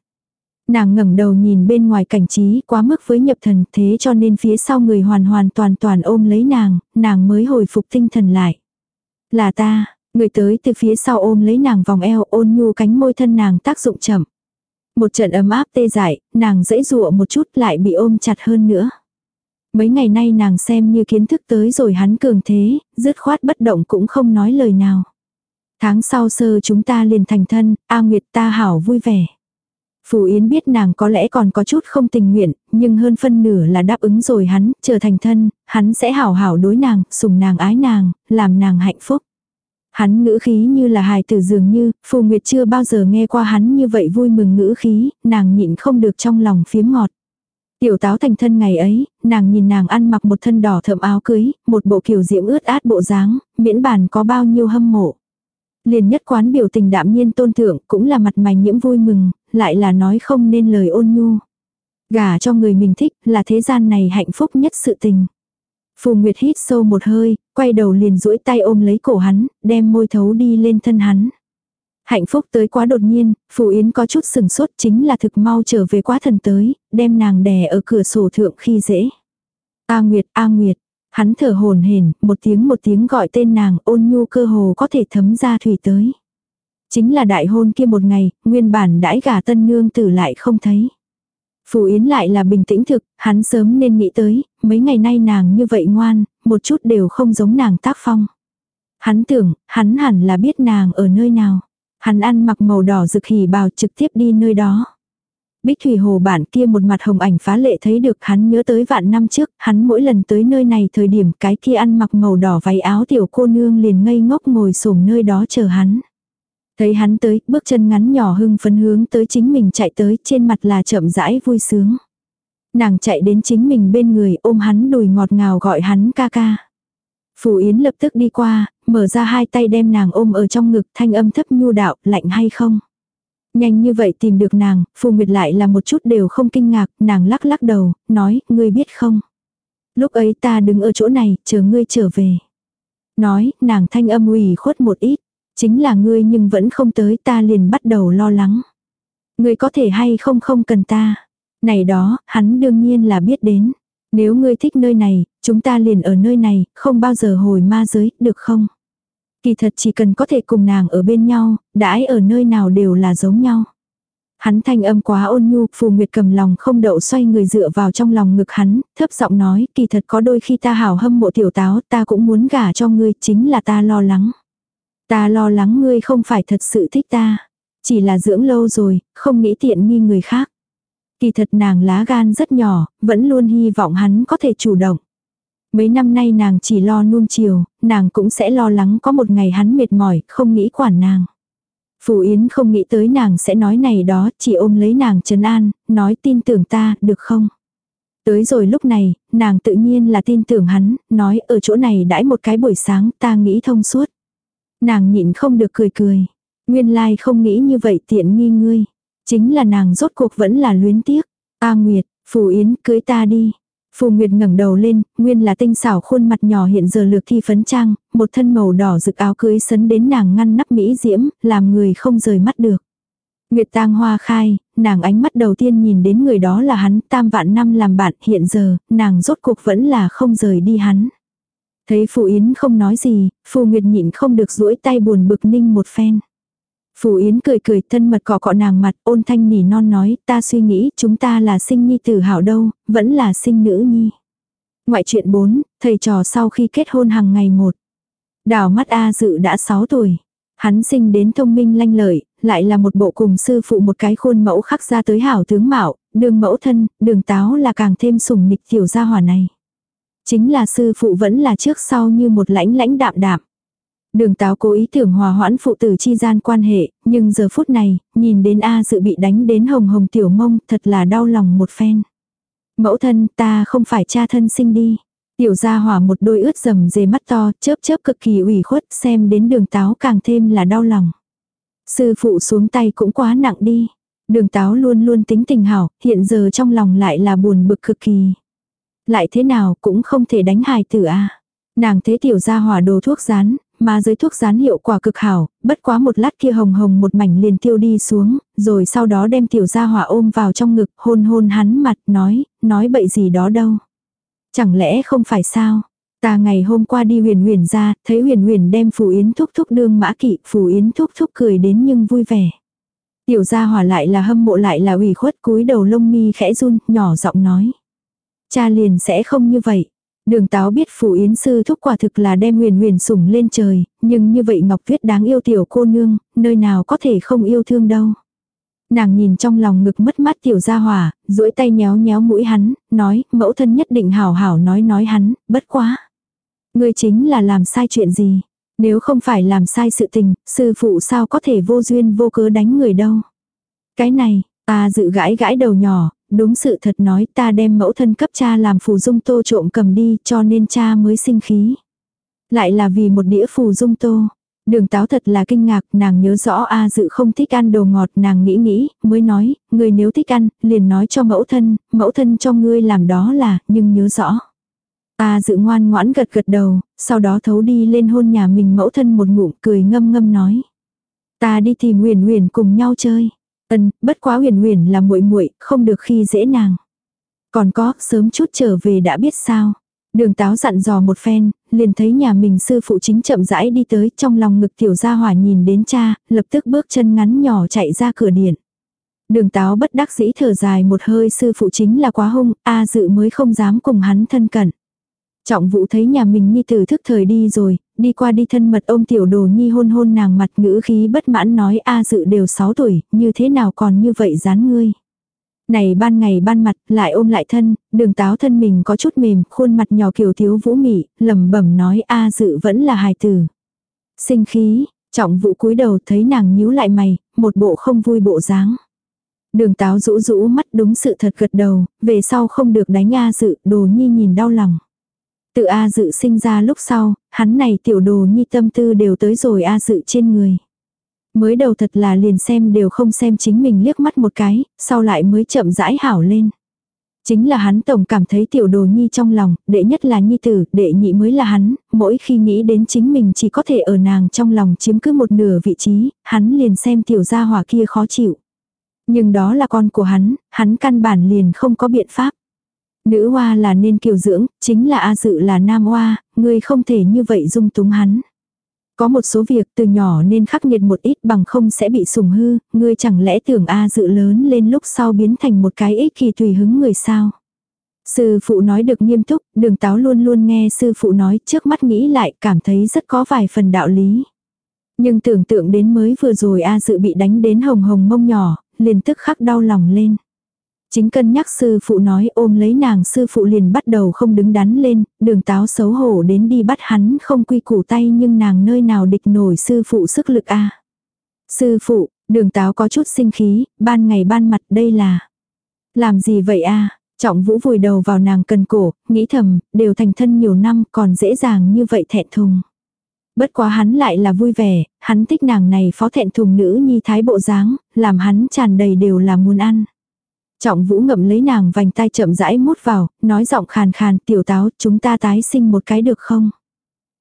Nàng ngẩng đầu nhìn bên ngoài cảnh trí quá mức với nhập thần thế cho nên phía sau người hoàn hoàn toàn toàn ôm lấy nàng, nàng mới hồi phục tinh thần lại. Là ta, người tới từ phía sau ôm lấy nàng vòng eo ôn nhu cánh môi thân nàng tác dụng chậm. Một trận ấm áp tê dại, nàng dễ dụa một chút lại bị ôm chặt hơn nữa. Mấy ngày nay nàng xem như kiến thức tới rồi hắn cường thế, dứt khoát bất động cũng không nói lời nào. Tháng sau sơ chúng ta liền thành thân, A Nguyệt ta hảo vui vẻ. Phù Yến biết nàng có lẽ còn có chút không tình nguyện, nhưng hơn phân nửa là đáp ứng rồi hắn, trở thành thân, hắn sẽ hảo hảo đối nàng, sùng nàng ái nàng, làm nàng hạnh phúc. Hắn ngữ khí như là hài tử dường như, Phù Nguyệt chưa bao giờ nghe qua hắn như vậy vui mừng ngữ khí, nàng nhịn không được trong lòng phiếm ngọt. Tiểu táo thành thân ngày ấy, nàng nhìn nàng ăn mặc một thân đỏ thẫm áo cưới, một bộ kiểu diễm ướt át bộ dáng, miễn bàn có bao nhiêu hâm mộ. Liền nhất quán biểu tình đạm nhiên tôn thượng cũng là mặt mày nhiễm vui mừng, lại là nói không nên lời ôn nhu. Gả cho người mình thích là thế gian này hạnh phúc nhất sự tình. Phù Nguyệt hít sâu một hơi, quay đầu liền duỗi tay ôm lấy cổ hắn, đem môi thấu đi lên thân hắn. Hạnh phúc tới quá đột nhiên, Phù Yến có chút sừng sốt chính là thực mau trở về quá thần tới, đem nàng đè ở cửa sổ thượng khi dễ. A Nguyệt, A Nguyệt, hắn thở hồn hển, một tiếng một tiếng gọi tên nàng ôn nhu cơ hồ có thể thấm ra thủy tới. Chính là đại hôn kia một ngày, nguyên bản đãi gả tân nương tử lại không thấy. Phù Yến lại là bình tĩnh thực, hắn sớm nên nghĩ tới, mấy ngày nay nàng như vậy ngoan, một chút đều không giống nàng tác phong. Hắn tưởng, hắn hẳn là biết nàng ở nơi nào. Hắn ăn mặc màu đỏ rực hỉ bào trực tiếp đi nơi đó. Bích Thủy Hồ bản kia một mặt hồng ảnh phá lệ thấy được hắn nhớ tới vạn năm trước, hắn mỗi lần tới nơi này thời điểm cái kia ăn mặc màu đỏ váy áo tiểu cô nương liền ngây ngốc ngồi sổm nơi đó chờ hắn. Thấy hắn tới, bước chân ngắn nhỏ hưng phấn hướng tới chính mình chạy tới, trên mặt là chậm rãi vui sướng. Nàng chạy đến chính mình bên người ôm hắn đùi ngọt ngào gọi hắn ca ca. Phù Yến lập tức đi qua, mở ra hai tay đem nàng ôm ở trong ngực thanh âm thấp nhu đạo, lạnh hay không? Nhanh như vậy tìm được nàng, Phù Nguyệt lại là một chút đều không kinh ngạc, nàng lắc lắc đầu, nói, ngươi biết không? Lúc ấy ta đứng ở chỗ này, chờ ngươi trở về. Nói, nàng thanh âm ủy khuất một ít, chính là ngươi nhưng vẫn không tới ta liền bắt đầu lo lắng. Ngươi có thể hay không không cần ta. Này đó, hắn đương nhiên là biết đến. Nếu ngươi thích nơi này, chúng ta liền ở nơi này, không bao giờ hồi ma giới, được không? Kỳ thật chỉ cần có thể cùng nàng ở bên nhau, đãi ở nơi nào đều là giống nhau. Hắn thanh âm quá ôn nhu, Phù Nguyệt cầm lòng không đậu xoay người dựa vào trong lòng ngực hắn, thấp giọng nói, kỳ thật có đôi khi ta hảo hâm mộ tiểu táo, ta cũng muốn gả cho ngươi, chính là ta lo lắng. Ta lo lắng ngươi không phải thật sự thích ta, chỉ là dưỡng lâu rồi, không nghĩ tiện nghi người khác. Kỳ thật nàng lá gan rất nhỏ, vẫn luôn hy vọng hắn có thể chủ động. Mấy năm nay nàng chỉ lo nuông chiều, nàng cũng sẽ lo lắng có một ngày hắn mệt mỏi, không nghĩ quản nàng. Phù Yến không nghĩ tới nàng sẽ nói này đó, chỉ ôm lấy nàng trấn an, nói tin tưởng ta, được không? Tới rồi lúc này, nàng tự nhiên là tin tưởng hắn, nói ở chỗ này đãi một cái buổi sáng ta nghĩ thông suốt. Nàng nhịn không được cười cười. Nguyên lai like không nghĩ như vậy tiện nghi ngươi. Chính là nàng rốt cuộc vẫn là luyến tiếc. A Nguyệt, Phù Yến cưới ta đi. Phù Nguyệt ngẩng đầu lên, nguyên là tinh xảo khuôn mặt nhỏ hiện giờ lược thi phấn trang, một thân màu đỏ rực áo cưới sấn đến nàng ngăn nắp mỹ diễm, làm người không rời mắt được. Nguyệt tang hoa khai, nàng ánh mắt đầu tiên nhìn đến người đó là hắn, tam vạn năm làm bạn, hiện giờ, nàng rốt cuộc vẫn là không rời đi hắn. Thấy Phù Yến không nói gì, Phù Nguyệt nhịn không được duỗi tay buồn bực ninh một phen. Phù Yến cười cười thân mật cọ cọ nàng mặt ôn thanh nỉ non nói ta suy nghĩ chúng ta là sinh nhi tử hảo đâu, vẫn là sinh nữ nhi. Ngoại chuyện 4, thầy trò sau khi kết hôn hàng ngày một. Đào mắt A dự đã 6 tuổi. Hắn sinh đến thông minh lanh lợi, lại là một bộ cùng sư phụ một cái khuôn mẫu khắc ra tới hảo tướng mạo, đường mẫu thân, đường táo là càng thêm sùng nịch tiểu gia hỏa này. Chính là sư phụ vẫn là trước sau như một lãnh lãnh đạm đạm. Đường táo cố ý tưởng hòa hoãn phụ tử chi gian quan hệ, nhưng giờ phút này, nhìn đến A dự bị đánh đến hồng hồng tiểu mông, thật là đau lòng một phen. Mẫu thân ta không phải cha thân sinh đi. Tiểu gia hỏa một đôi ướt rầm dề mắt to, chớp chớp cực kỳ ủy khuất, xem đến đường táo càng thêm là đau lòng. Sư phụ xuống tay cũng quá nặng đi. Đường táo luôn luôn tính tình hảo, hiện giờ trong lòng lại là buồn bực cực kỳ. Lại thế nào cũng không thể đánh hài tử a Nàng thế tiểu gia hỏa đồ thuốc rán, mà dưới thuốc rán hiệu quả cực hảo, bất quá một lát kia hồng hồng một mảnh liền tiêu đi xuống, rồi sau đó đem tiểu gia hỏa ôm vào trong ngực, hôn hôn hắn mặt, nói, nói bậy gì đó đâu. Chẳng lẽ không phải sao? Ta ngày hôm qua đi huyền huyền ra, thấy huyền huyền đem phù yến thúc thúc đương mã kỵ, phù yến thúc thúc cười đến nhưng vui vẻ. Tiểu gia hỏa lại là hâm mộ lại là ủy khuất cúi đầu lông mi khẽ run, nhỏ giọng nói. Cha liền sẽ không như vậy. Đường táo biết phủ yến sư thúc quả thực là đem huyền huyền sủng lên trời, nhưng như vậy Ngọc Tuyết đáng yêu tiểu cô nương, nơi nào có thể không yêu thương đâu. Nàng nhìn trong lòng ngực mất mát tiểu gia hỏa, duỗi tay nhéo nhéo mũi hắn, nói, mẫu thân nhất định hảo hảo nói nói hắn, bất quá. Người chính là làm sai chuyện gì. Nếu không phải làm sai sự tình, sư phụ sao có thể vô duyên vô cớ đánh người đâu. Cái này, ta dự gãi gãi đầu nhỏ, đúng sự thật nói ta đem mẫu thân cấp cha làm phù dung tô trộm cầm đi cho nên cha mới sinh khí. Lại là vì một đĩa phù dung tô. Đường táo thật là kinh ngạc, nàng nhớ rõ A dự không thích ăn đồ ngọt, nàng nghĩ nghĩ, mới nói, người nếu thích ăn, liền nói cho mẫu thân, mẫu thân cho ngươi làm đó là, nhưng nhớ rõ. A dự ngoan ngoãn gật gật đầu, sau đó thấu đi lên hôn nhà mình mẫu thân một ngụm cười ngâm ngâm nói. Ta đi tìm Nguyễn Nguyễn cùng nhau chơi. Ân, bất quá huyền huyền là muội muội không được khi dễ nàng. Còn có, sớm chút trở về đã biết sao. Đường táo dặn dò một phen, liền thấy nhà mình sư phụ chính chậm rãi đi tới trong lòng ngực tiểu gia hỏa nhìn đến cha, lập tức bước chân ngắn nhỏ chạy ra cửa điện. Đường táo bất đắc dĩ thở dài một hơi sư phụ chính là quá hung, A dự mới không dám cùng hắn thân cận. Trọng vũ thấy nhà mình nhi tử thức thời đi rồi, đi qua đi thân mật ôm tiểu đồ nhi hôn hôn nàng mặt ngữ khí bất mãn nói A dự đều 6 tuổi, như thế nào còn như vậy dán ngươi. Này ban ngày ban mặt, lại ôm lại thân, đường táo thân mình có chút mềm, khuôn mặt nhỏ kiểu thiếu vũ mị, lẩm bẩm nói A dự vẫn là hài tử. Sinh khí, trọng vụ cúi đầu thấy nàng nhíu lại mày, một bộ không vui bộ dáng. Đường táo rũ rũ mắt đúng sự thật gật đầu, về sau không được đánh A dự, đồ nhi nhìn đau lòng. Tự A dự sinh ra lúc sau, hắn này tiểu đồ nhi tâm tư đều tới rồi A dự trên người. Mới đầu thật là liền xem đều không xem chính mình liếc mắt một cái, sau lại mới chậm rãi hảo lên. Chính là hắn tổng cảm thấy tiểu đồ nhi trong lòng, đệ nhất là nhi tử, đệ nhị mới là hắn, mỗi khi nghĩ đến chính mình chỉ có thể ở nàng trong lòng chiếm cứ một nửa vị trí, hắn liền xem tiểu gia hỏa kia khó chịu. Nhưng đó là con của hắn, hắn căn bản liền không có biện pháp. Nữ hoa là nên kiều dưỡng, chính là A dự là nam hoa, ngươi không thể như vậy dung túng hắn. Có một số việc từ nhỏ nên khắc nghiệt một ít bằng không sẽ bị sùng hư, ngươi chẳng lẽ tưởng A dự lớn lên lúc sau biến thành một cái ích kỳ tùy hứng người sao. Sư phụ nói được nghiêm túc, đường táo luôn luôn nghe sư phụ nói trước mắt nghĩ lại cảm thấy rất có vài phần đạo lý. Nhưng tưởng tượng đến mới vừa rồi A dự bị đánh đến hồng hồng mông nhỏ, liền tức khắc đau lòng lên. Chính cân nhắc sư phụ nói ôm lấy nàng sư phụ liền bắt đầu không đứng đắn lên, đường táo xấu hổ đến đi bắt hắn không quy củ tay nhưng nàng nơi nào địch nổi sư phụ sức lực a Sư phụ, đường táo có chút sinh khí, ban ngày ban mặt đây là. Làm gì vậy a Trọng vũ vùi đầu vào nàng cần cổ, nghĩ thầm, đều thành thân nhiều năm còn dễ dàng như vậy thẹn thùng. Bất quá hắn lại là vui vẻ, hắn thích nàng này phó thẹn thùng nữ nhi thái bộ dáng, làm hắn tràn đầy đều là muốn ăn. Trọng vũ ngậm lấy nàng vành tay chậm rãi mút vào, nói giọng khàn khàn tiểu táo chúng ta tái sinh một cái được không?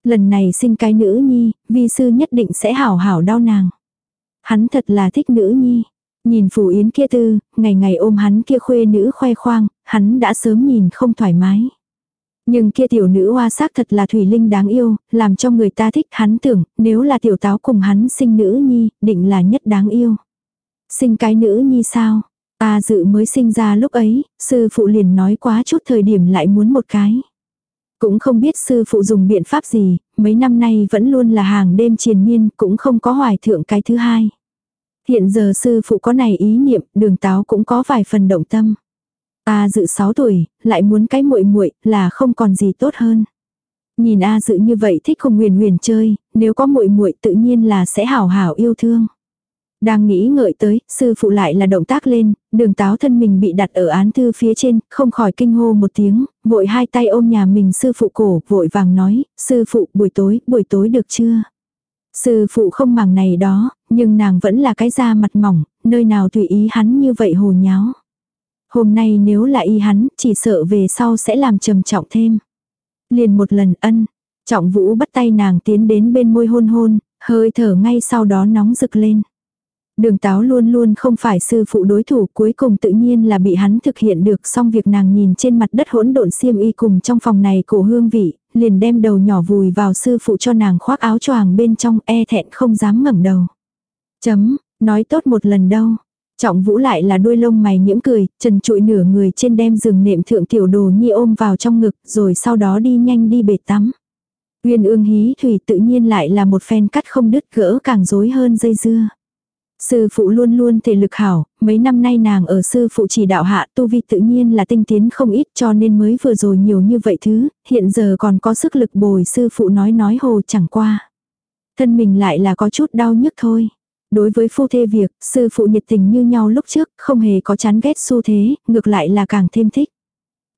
Lần này sinh cái nữ nhi, vi sư nhất định sẽ hảo hảo đau nàng. Hắn thật là thích nữ nhi. Nhìn phù yến kia tư, ngày ngày ôm hắn kia khuê nữ khoe khoang, hắn đã sớm nhìn không thoải mái. Nhưng kia tiểu nữ hoa sắc thật là thủy linh đáng yêu, làm cho người ta thích hắn tưởng, nếu là tiểu táo cùng hắn sinh nữ nhi, định là nhất đáng yêu. Sinh cái nữ nhi sao? A dự mới sinh ra lúc ấy, sư phụ liền nói quá chút thời điểm lại muốn một cái. Cũng không biết sư phụ dùng biện pháp gì, mấy năm nay vẫn luôn là hàng đêm triền miên, cũng không có hoài thượng cái thứ hai. Hiện giờ sư phụ có này ý niệm, đường táo cũng có vài phần động tâm. A dự 6 tuổi, lại muốn cái muội muội là không còn gì tốt hơn. Nhìn A dự như vậy thích cùng Nguyền Nguyền chơi, nếu có muội muội tự nhiên là sẽ hảo hảo yêu thương. Đang nghĩ ngợi tới, sư phụ lại là động tác lên, đường táo thân mình bị đặt ở án thư phía trên, không khỏi kinh hô một tiếng, vội hai tay ôm nhà mình sư phụ cổ, vội vàng nói, sư phụ buổi tối, buổi tối được chưa? Sư phụ không màng này đó, nhưng nàng vẫn là cái da mặt mỏng, nơi nào tùy ý hắn như vậy hồ nháo. Hôm nay nếu là y hắn, chỉ sợ về sau sẽ làm trầm trọng thêm. Liền một lần ân, trọng vũ bắt tay nàng tiến đến bên môi hôn hôn, hơi thở ngay sau đó nóng rực lên. Đường táo luôn luôn không phải sư phụ đối thủ cuối cùng tự nhiên là bị hắn thực hiện được xong việc nàng nhìn trên mặt đất hỗn độn xiêm y cùng trong phòng này cổ hương vị, liền đem đầu nhỏ vùi vào sư phụ cho nàng khoác áo choàng bên trong e thẹn không dám ngẩng đầu. Chấm, nói tốt một lần đâu. Trọng vũ lại là đuôi lông mày nhiễm cười, trần trụi nửa người trên đem giường nệm thượng tiểu đồ nhi ôm vào trong ngực rồi sau đó đi nhanh đi bể tắm. Uyên ương hí thủy tự nhiên lại là một phen cắt không đứt gỡ càng rối hơn dây dưa. Sư phụ luôn luôn thể lực hảo, mấy năm nay nàng ở sư phụ chỉ đạo hạ tu vi tự nhiên là tinh tiến không ít cho nên mới vừa rồi nhiều như vậy thứ, hiện giờ còn có sức lực bồi sư phụ nói nói hồ chẳng qua. Thân mình lại là có chút đau nhức thôi. Đối với phu thê việc, sư phụ nhiệt tình như nhau lúc trước, không hề có chán ghét xu thế, ngược lại là càng thêm thích.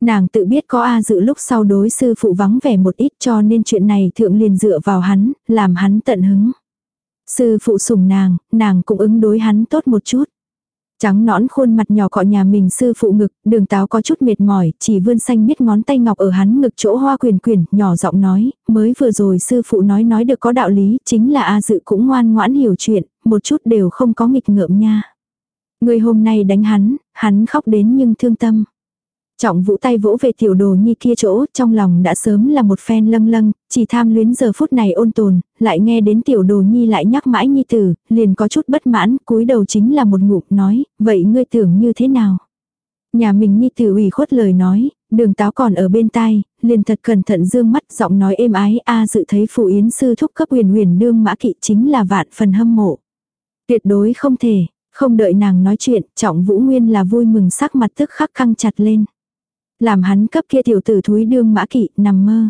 Nàng tự biết có A dự lúc sau đối sư phụ vắng vẻ một ít cho nên chuyện này thượng liền dựa vào hắn, làm hắn tận hứng. Sư phụ sủng nàng, nàng cũng ứng đối hắn tốt một chút. Trắng nõn khuôn mặt nhỏ cọ nhà mình sư phụ ngực, đường táo có chút mệt mỏi, chỉ vươn xanh biết ngón tay ngọc ở hắn ngực chỗ hoa quyền quyền, nhỏ giọng nói, mới vừa rồi sư phụ nói nói được có đạo lý, chính là A dự cũng ngoan ngoãn hiểu chuyện, một chút đều không có nghịch ngợm nha. Người hôm nay đánh hắn, hắn khóc đến nhưng thương tâm. Trọng vũ tay vỗ về tiểu đồ nhi kia chỗ, trong lòng đã sớm là một phen lâng lâng, chỉ tham luyến giờ phút này ôn tồn, lại nghe đến tiểu đồ nhi lại nhắc mãi nhi tử, liền có chút bất mãn, cúi đầu chính là một ngụm nói, vậy ngươi tưởng như thế nào? Nhà mình nhi tử ủy khuất lời nói, đường táo còn ở bên tai, liền thật cẩn thận dương mắt giọng nói êm ái a dự thấy phụ yến sư thúc cấp huyền huyền đương mã kỵ chính là vạn phần hâm mộ. Tuyệt đối không thể, không đợi nàng nói chuyện, trọng vũ nguyên là vui mừng sắc mặt tức khắc căng chặt lên làm hắn cấp kia tiểu tử thúi đương mã kỵ, nằm mơ.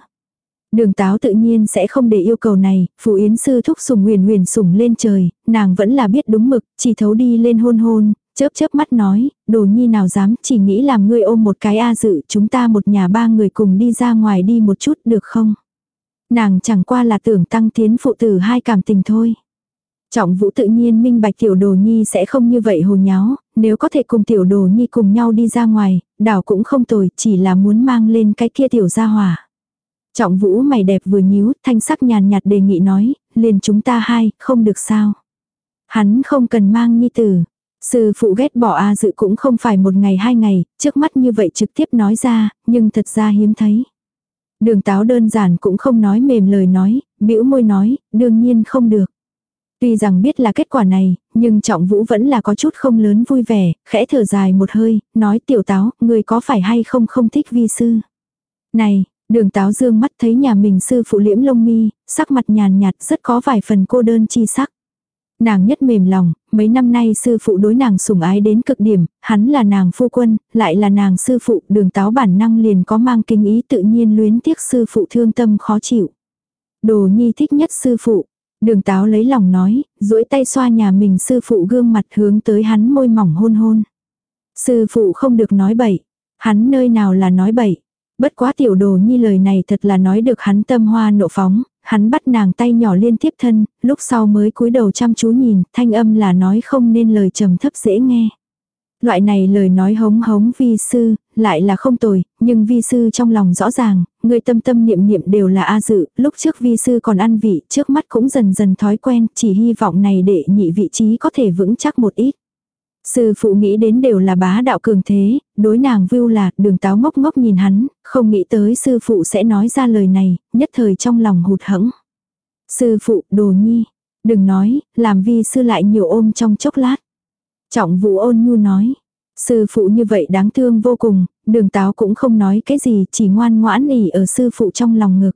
Đường táo tự nhiên sẽ không để yêu cầu này, phụ yến sư thúc sùng huyền huyền sùng lên trời, nàng vẫn là biết đúng mực, chỉ thấu đi lên hôn hôn, chớp chớp mắt nói, đồ nhi nào dám, chỉ nghĩ làm ngươi ôm một cái a dự, chúng ta một nhà ba người cùng đi ra ngoài đi một chút được không? Nàng chẳng qua là tưởng tăng tiến phụ tử hai cảm tình thôi. Trọng vũ tự nhiên minh bạch tiểu đồ nhi sẽ không như vậy hồ nháo, nếu có thể cùng tiểu đồ nhi cùng nhau đi ra ngoài, đảo cũng không tồi, chỉ là muốn mang lên cái kia tiểu gia hỏa. Trọng vũ mày đẹp vừa nhíu, thanh sắc nhàn nhạt đề nghị nói, liền chúng ta hai, không được sao. Hắn không cần mang nhi tử. Sư phụ ghét bỏ A dự cũng không phải một ngày hai ngày, trước mắt như vậy trực tiếp nói ra, nhưng thật ra hiếm thấy. Đường táo đơn giản cũng không nói mềm lời nói, bĩu môi nói, đương nhiên không được. Tuy rằng biết là kết quả này, nhưng trọng vũ vẫn là có chút không lớn vui vẻ, khẽ thở dài một hơi, nói tiểu táo, người có phải hay không không thích vi sư. Này, đường táo dương mắt thấy nhà mình sư phụ liễm lông mi, sắc mặt nhàn nhạt rất có vài phần cô đơn chi sắc. Nàng nhất mềm lòng, mấy năm nay sư phụ đối nàng sủng ái đến cực điểm, hắn là nàng phu quân, lại là nàng sư phụ, đường táo bản năng liền có mang kinh ý tự nhiên luyến tiếc sư phụ thương tâm khó chịu. Đồ nhi thích nhất sư phụ, Đường táo lấy lòng nói, duỗi tay xoa nhà mình sư phụ gương mặt hướng tới hắn môi mỏng hôn hôn. Sư phụ không được nói bậy. Hắn nơi nào là nói bậy. Bất quá tiểu đồ nhi lời này thật là nói được hắn tâm hoa nộ phóng, hắn bắt nàng tay nhỏ liên tiếp thân, lúc sau mới cúi đầu chăm chú nhìn, thanh âm là nói không nên lời trầm thấp dễ nghe. Loại này lời nói hống hống vi sư, lại là không tồi, nhưng vi sư trong lòng rõ ràng, người tâm tâm niệm niệm đều là A dự, lúc trước vi sư còn ăn vị, trước mắt cũng dần dần thói quen, chỉ hy vọng này để nhị vị trí có thể vững chắc một ít. Sư phụ nghĩ đến đều là bá đạo cường thế, đối nàng vưu là đường táo ngốc ngốc nhìn hắn, không nghĩ tới sư phụ sẽ nói ra lời này, nhất thời trong lòng hụt hẫng. Sư phụ, đồ nhi, đừng nói, làm vi sư lại nhiều ôm trong chốc lát. Trọng vũ ôn nhu nói. Sư phụ như vậy đáng thương vô cùng, đường táo cũng không nói cái gì chỉ ngoan ngoãn ỉ ở sư phụ trong lòng ngực.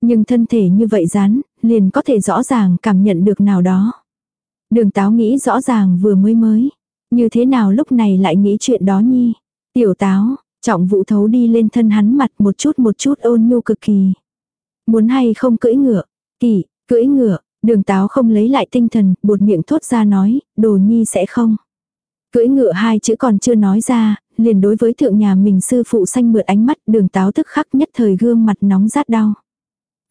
Nhưng thân thể như vậy rán, liền có thể rõ ràng cảm nhận được nào đó. Đường táo nghĩ rõ ràng vừa mới mới. Như thế nào lúc này lại nghĩ chuyện đó nhi. Tiểu táo, trọng vũ thấu đi lên thân hắn mặt một chút một chút ôn nhu cực kỳ. Muốn hay không cưỡi ngựa. Kỳ, cưỡi ngựa, đường táo không lấy lại tinh thần, buột miệng thốt ra nói, đồ nhi sẽ không. Cưỡi ngựa hai chữ còn chưa nói ra, liền đối với thượng nhà mình sư phụ xanh mượt ánh mắt đường táo tức khắc nhất thời gương mặt nóng rát đau.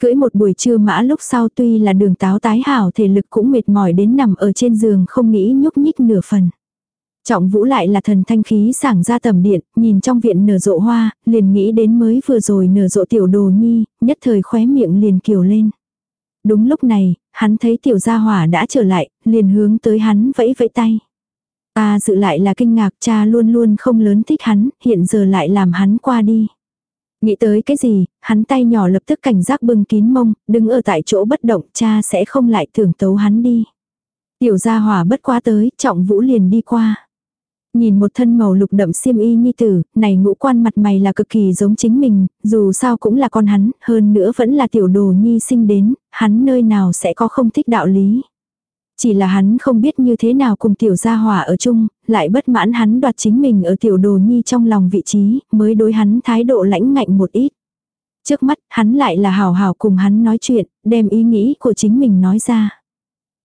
Cưỡi một buổi trưa mã lúc sau tuy là đường táo tái hảo thể lực cũng mệt mỏi đến nằm ở trên giường không nghĩ nhúc nhích nửa phần. Trọng vũ lại là thần thanh khí sảng ra tầm điện, nhìn trong viện nở rộ hoa, liền nghĩ đến mới vừa rồi nở rộ tiểu đồ nhi, nhất thời khóe miệng liền kiều lên. Đúng lúc này, hắn thấy tiểu gia hỏa đã trở lại, liền hướng tới hắn vẫy vẫy tay. Ta dự lại là kinh ngạc cha luôn luôn không lớn thích hắn, hiện giờ lại làm hắn qua đi. Nghĩ tới cái gì, hắn tay nhỏ lập tức cảnh giác bưng kín mông, đứng ở tại chỗ bất động cha sẽ không lại tưởng tấu hắn đi. Tiểu gia hỏa bất quá tới, trọng vũ liền đi qua. Nhìn một thân màu lục đậm xiêm y nhi tử, này ngũ quan mặt mày là cực kỳ giống chính mình, dù sao cũng là con hắn, hơn nữa vẫn là tiểu đồ nhi sinh đến, hắn nơi nào sẽ có không thích đạo lý. Chỉ là hắn không biết như thế nào cùng tiểu gia hỏa ở chung, lại bất mãn hắn đoạt chính mình ở tiểu đồ nhi trong lòng vị trí, mới đối hắn thái độ lãnh ngạnh một ít. Trước mắt, hắn lại là hào hào cùng hắn nói chuyện, đem ý nghĩ của chính mình nói ra.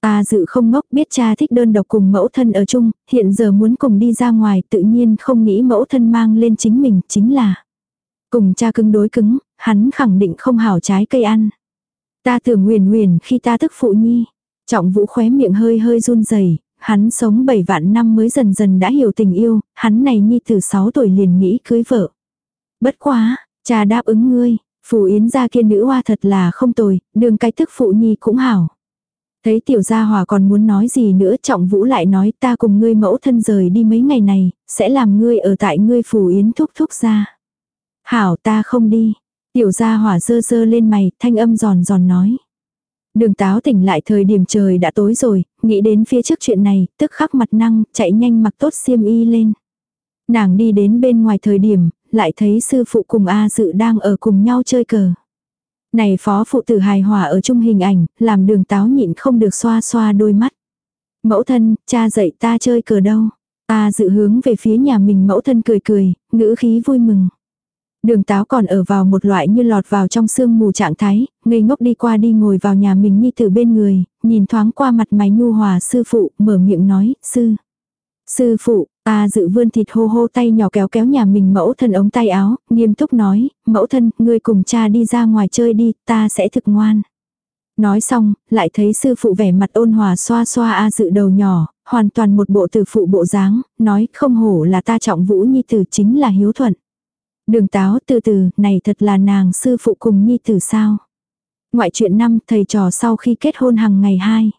Ta dự không ngốc biết cha thích đơn độc cùng mẫu thân ở chung, hiện giờ muốn cùng đi ra ngoài tự nhiên không nghĩ mẫu thân mang lên chính mình, chính là. Cùng cha cứng đối cứng, hắn khẳng định không hảo trái cây ăn. Ta tưởng nguyền nguyền khi ta tức phụ nhi. Trọng vũ khóe miệng hơi hơi run rẩy hắn sống 7 vạn năm mới dần dần đã hiểu tình yêu, hắn này nhi từ 6 tuổi liền nghĩ cưới vợ. Bất quá, cha đáp ứng ngươi, phù yến gia kia nữ hoa thật là không tồi, đường cái tức phụ nhi cũng hảo. Thấy tiểu gia hòa còn muốn nói gì nữa trọng vũ lại nói ta cùng ngươi mẫu thân rời đi mấy ngày này, sẽ làm ngươi ở tại ngươi phủ yến thúc thúc ra. Hảo ta không đi. Tiểu gia hỏa dơ dơ lên mày, thanh âm giòn giòn nói. Đường táo tỉnh lại thời điểm trời đã tối rồi, nghĩ đến phía trước chuyện này, tức khắc mặt năng, chạy nhanh mặc tốt xiêm y lên. Nàng đi đến bên ngoài thời điểm, lại thấy sư phụ cùng A dự đang ở cùng nhau chơi cờ. Này phó phụ tử hài hòa ở chung hình ảnh, làm đường táo nhịn không được xoa xoa đôi mắt. Mẫu thân, cha dạy ta chơi cờ đâu. Ta dự hướng về phía nhà mình mẫu thân cười cười, ngữ khí vui mừng. Đường táo còn ở vào một loại như lọt vào trong sương mù trạng thái, ngây ngốc đi qua đi ngồi vào nhà mình nhi từ bên người, nhìn thoáng qua mặt mày nhu hòa sư phụ, mở miệng nói, sư. Sư phụ, ta dự vươn thịt hô hô tay nhỏ kéo kéo nhà mình mẫu thân ống tay áo, nghiêm túc nói, mẫu thân, ngươi cùng cha đi ra ngoài chơi đi, ta sẽ thực ngoan. Nói xong, lại thấy sư phụ vẻ mặt ôn hòa xoa xoa A dự đầu nhỏ, hoàn toàn một bộ từ phụ bộ dáng, nói không hổ là ta trọng vũ nhi tử chính là hiếu thuận. Đường táo từ từ, này thật là nàng sư phụ cùng nhi tử sao. Ngoại chuyện năm, thầy trò sau khi kết hôn hàng ngày hai.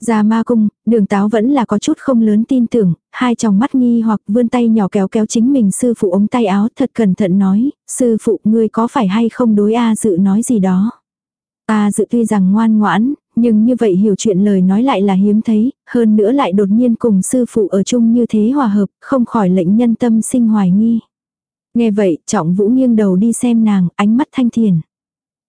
Ra ma cung, đường táo vẫn là có chút không lớn tin tưởng, hai tròng mắt nghi hoặc vươn tay nhỏ kéo kéo chính mình sư phụ ống tay áo thật cẩn thận nói, sư phụ ngươi có phải hay không đối A dự nói gì đó. A dự tuy rằng ngoan ngoãn, nhưng như vậy hiểu chuyện lời nói lại là hiếm thấy, hơn nữa lại đột nhiên cùng sư phụ ở chung như thế hòa hợp, không khỏi lệnh nhân tâm sinh hoài nghi. Nghe vậy, trọng vũ nghiêng đầu đi xem nàng, ánh mắt thanh thiền.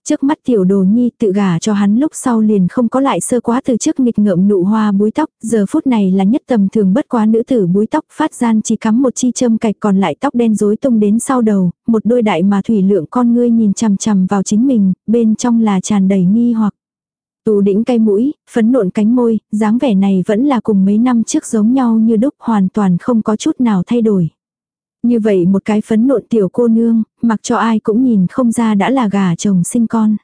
Trước mắt tiểu đồ nhi tự gả cho hắn lúc sau liền không có lại sơ quá từ trước nghịch ngợm nụ hoa búi tóc, giờ phút này là nhất tầm thường bất quá nữ tử búi tóc phát gian chỉ cắm một chi châm cạch còn lại tóc đen rối tung đến sau đầu, một đôi đại mà thủy lượng con ngươi nhìn chằm chằm vào chính mình, bên trong là tràn đầy nghi hoặc. Tù đĩnh cây mũi, phấn nộn cánh môi, dáng vẻ này vẫn là cùng mấy năm trước giống nhau như đúc hoàn toàn không có chút nào thay đổi. Như vậy một cái phấn nộn tiểu cô nương, mặc cho ai cũng nhìn không ra đã là gà chồng sinh con.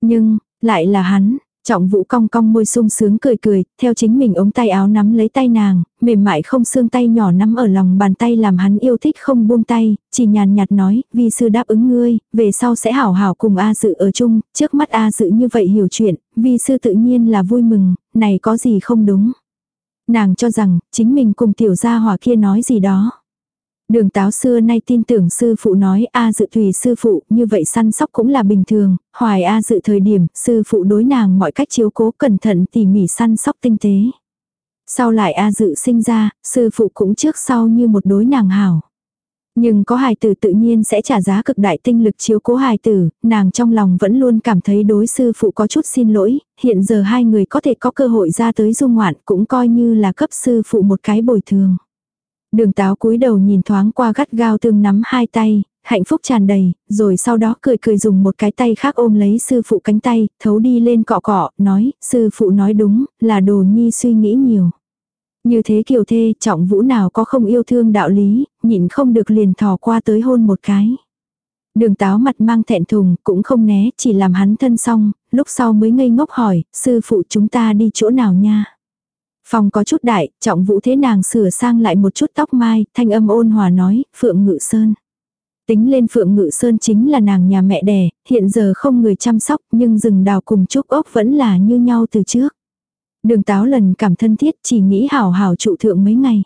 Nhưng, lại là hắn, trọng vũ cong cong môi sung sướng cười cười, theo chính mình ống tay áo nắm lấy tay nàng, mềm mại không xương tay nhỏ nắm ở lòng bàn tay làm hắn yêu thích không buông tay, chỉ nhàn nhạt nói, vì sư đáp ứng ngươi, về sau sẽ hảo hảo cùng A dự ở chung, trước mắt A dự như vậy hiểu chuyện, vì sư tự nhiên là vui mừng, này có gì không đúng. Nàng cho rằng, chính mình cùng tiểu gia hỏa kia nói gì đó. Đường táo xưa nay tin tưởng sư phụ nói A dự tùy sư phụ, như vậy săn sóc cũng là bình thường, hoài A dự thời điểm, sư phụ đối nàng mọi cách chiếu cố cẩn thận tỉ mỉ săn sóc tinh tế. Sau lại A dự sinh ra, sư phụ cũng trước sau như một đối nàng hảo. Nhưng có hài tử tự nhiên sẽ trả giá cực đại tinh lực chiếu cố hài tử, nàng trong lòng vẫn luôn cảm thấy đối sư phụ có chút xin lỗi, hiện giờ hai người có thể có cơ hội ra tới dung ngoạn cũng coi như là cấp sư phụ một cái bồi thường. Đường táo cúi đầu nhìn thoáng qua gắt gao tương nắm hai tay, hạnh phúc tràn đầy, rồi sau đó cười cười dùng một cái tay khác ôm lấy sư phụ cánh tay, thấu đi lên cọ cọ, nói, sư phụ nói đúng, là đồ nhi suy nghĩ nhiều. Như thế kiều thê, trọng vũ nào có không yêu thương đạo lý, nhịn không được liền thò qua tới hôn một cái. Đường táo mặt mang thẹn thùng, cũng không né, chỉ làm hắn thân xong, lúc sau mới ngây ngốc hỏi, sư phụ chúng ta đi chỗ nào nha. Phòng có chút đại, trọng vũ thế nàng sửa sang lại một chút tóc mai, thanh âm ôn hòa nói, Phượng Ngự Sơn. Tính lên Phượng Ngự Sơn chính là nàng nhà mẹ đẻ, hiện giờ không người chăm sóc nhưng rừng đào cùng trúc ốc vẫn là như nhau từ trước. Đường táo lần cảm thân thiết chỉ nghĩ hảo hảo trụ thượng mấy ngày.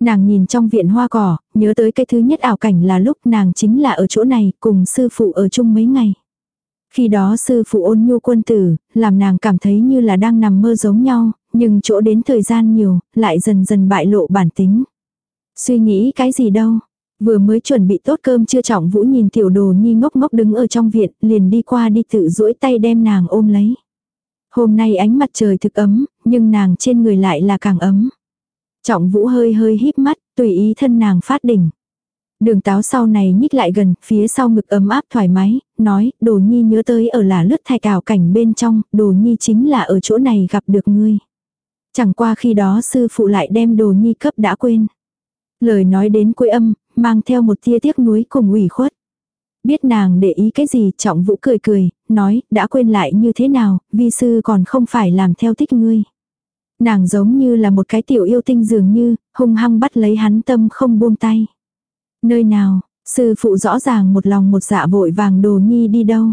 Nàng nhìn trong viện hoa cỏ, nhớ tới cái thứ nhất ảo cảnh là lúc nàng chính là ở chỗ này cùng sư phụ ở chung mấy ngày. Khi đó sư phụ ôn nhu quân tử, làm nàng cảm thấy như là đang nằm mơ giống nhau, nhưng chỗ đến thời gian nhiều, lại dần dần bại lộ bản tính. Suy nghĩ cái gì đâu, vừa mới chuẩn bị tốt cơm chưa trọng vũ nhìn tiểu đồ nhi ngốc ngốc đứng ở trong viện, liền đi qua đi tự duỗi tay đem nàng ôm lấy. Hôm nay ánh mặt trời thực ấm, nhưng nàng trên người lại là càng ấm. Trọng vũ hơi hơi híp mắt, tùy ý thân nàng phát đỉnh. Đường táo sau này nhích lại gần, phía sau ngực ấm áp thoải mái, nói, đồ nhi nhớ tới ở là lướt thai cào cảnh bên trong, đồ nhi chính là ở chỗ này gặp được ngươi. Chẳng qua khi đó sư phụ lại đem đồ nhi cấp đã quên. Lời nói đến cuối âm, mang theo một tia tiếc nuối cùng ủy khuất. Biết nàng để ý cái gì trọng vũ cười cười, nói, đã quên lại như thế nào, vi sư còn không phải làm theo thích ngươi. Nàng giống như là một cái tiểu yêu tinh dường như, hung hăng bắt lấy hắn tâm không buông tay. Nơi nào, sư phụ rõ ràng một lòng một dạ vội vàng đồ nhi đi đâu.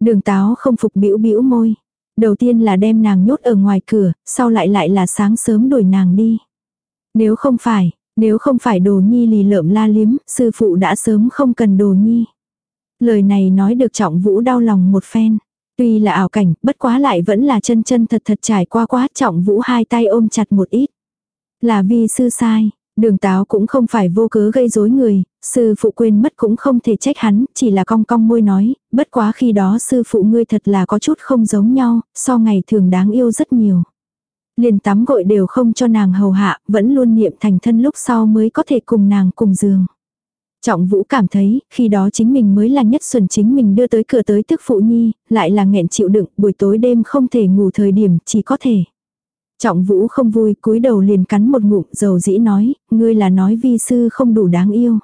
Đường táo không phục bĩu bĩu môi. Đầu tiên là đem nàng nhốt ở ngoài cửa, sau lại lại là sáng sớm đuổi nàng đi. Nếu không phải, nếu không phải đồ nhi lì lợm la liếm, sư phụ đã sớm không cần đồ nhi. Lời này nói được trọng vũ đau lòng một phen. Tuy là ảo cảnh, bất quá lại vẫn là chân chân thật thật trải qua quá trọng vũ hai tay ôm chặt một ít. Là vì sư sai, đường táo cũng không phải vô cớ gây rối người, sư phụ quên mất cũng không thể trách hắn, chỉ là cong cong môi nói, bất quá khi đó sư phụ ngươi thật là có chút không giống nhau, so ngày thường đáng yêu rất nhiều. Liền tắm gội đều không cho nàng hầu hạ, vẫn luôn niệm thành thân lúc sau mới có thể cùng nàng cùng giường. Trọng Vũ cảm thấy, khi đó chính mình mới là nhất xuân chính mình đưa tới cửa tới tức phụ nhi, lại là nghẹn chịu đựng, buổi tối đêm không thể ngủ thời điểm, chỉ có thể. Trọng Vũ không vui, cúi đầu liền cắn một ngụm, dầu dĩ nói, ngươi là nói vi sư không đủ đáng yêu.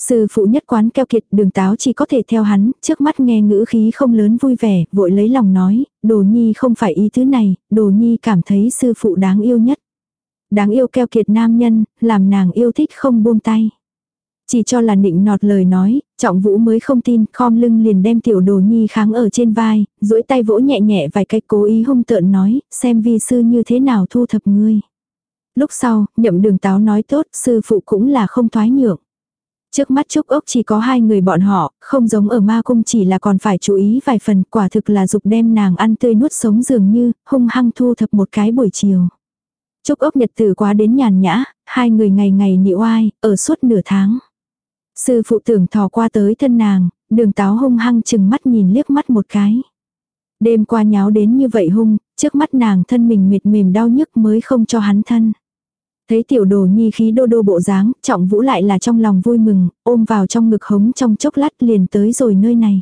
Sư phụ nhất quán keo kiệt đường táo chỉ có thể theo hắn, trước mắt nghe ngữ khí không lớn vui vẻ, vội lấy lòng nói, đồ nhi không phải ý thứ này, đồ nhi cảm thấy sư phụ đáng yêu nhất. Đáng yêu keo kiệt nam nhân, làm nàng yêu thích không buông tay. Chỉ cho là nịnh nọt lời nói, trọng vũ mới không tin, khom lưng liền đem tiểu đồ nhi kháng ở trên vai, duỗi tay vỗ nhẹ nhẹ vài cái cố ý hung tợn nói, xem vi sư như thế nào thu thập ngươi. Lúc sau, nhậm đường táo nói tốt, sư phụ cũng là không thoái nhượng. Trước mắt Trúc Ốc chỉ có hai người bọn họ, không giống ở ma cung chỉ là còn phải chú ý vài phần, quả thực là dục đem nàng ăn tươi nuốt sống dường như, hung hăng thu thập một cái buổi chiều. Trúc Ốc nhật từ quá đến nhàn nhã, hai người ngày ngày nhị oai ở suốt nửa tháng. Sư phụ tưởng thò qua tới thân nàng, đường táo hung hăng chừng mắt nhìn liếc mắt một cái. Đêm qua nháo đến như vậy hung, trước mắt nàng thân mình mệt mềm đau nhức mới không cho hắn thân. Thấy tiểu đồ nhi khí đô đô bộ dáng, trọng vũ lại là trong lòng vui mừng, ôm vào trong ngực hống trong chốc lát liền tới rồi nơi này.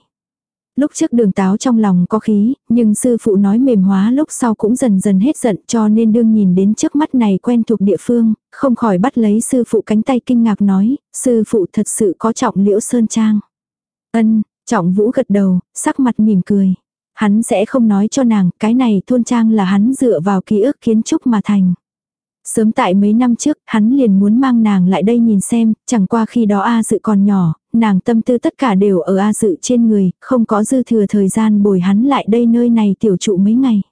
Lúc trước đường táo trong lòng có khí, nhưng sư phụ nói mềm hóa lúc sau cũng dần dần hết giận cho nên đương nhìn đến trước mắt này quen thuộc địa phương, không khỏi bắt lấy sư phụ cánh tay kinh ngạc nói, sư phụ thật sự có trọng liễu sơn trang. Ân, trọng vũ gật đầu, sắc mặt mỉm cười. Hắn sẽ không nói cho nàng, cái này thôn trang là hắn dựa vào ký ức kiến trúc mà thành. Sớm tại mấy năm trước, hắn liền muốn mang nàng lại đây nhìn xem, chẳng qua khi đó A dự còn nhỏ, nàng tâm tư tất cả đều ở A dự trên người, không có dư thừa thời gian bồi hắn lại đây nơi này tiểu trụ mấy ngày.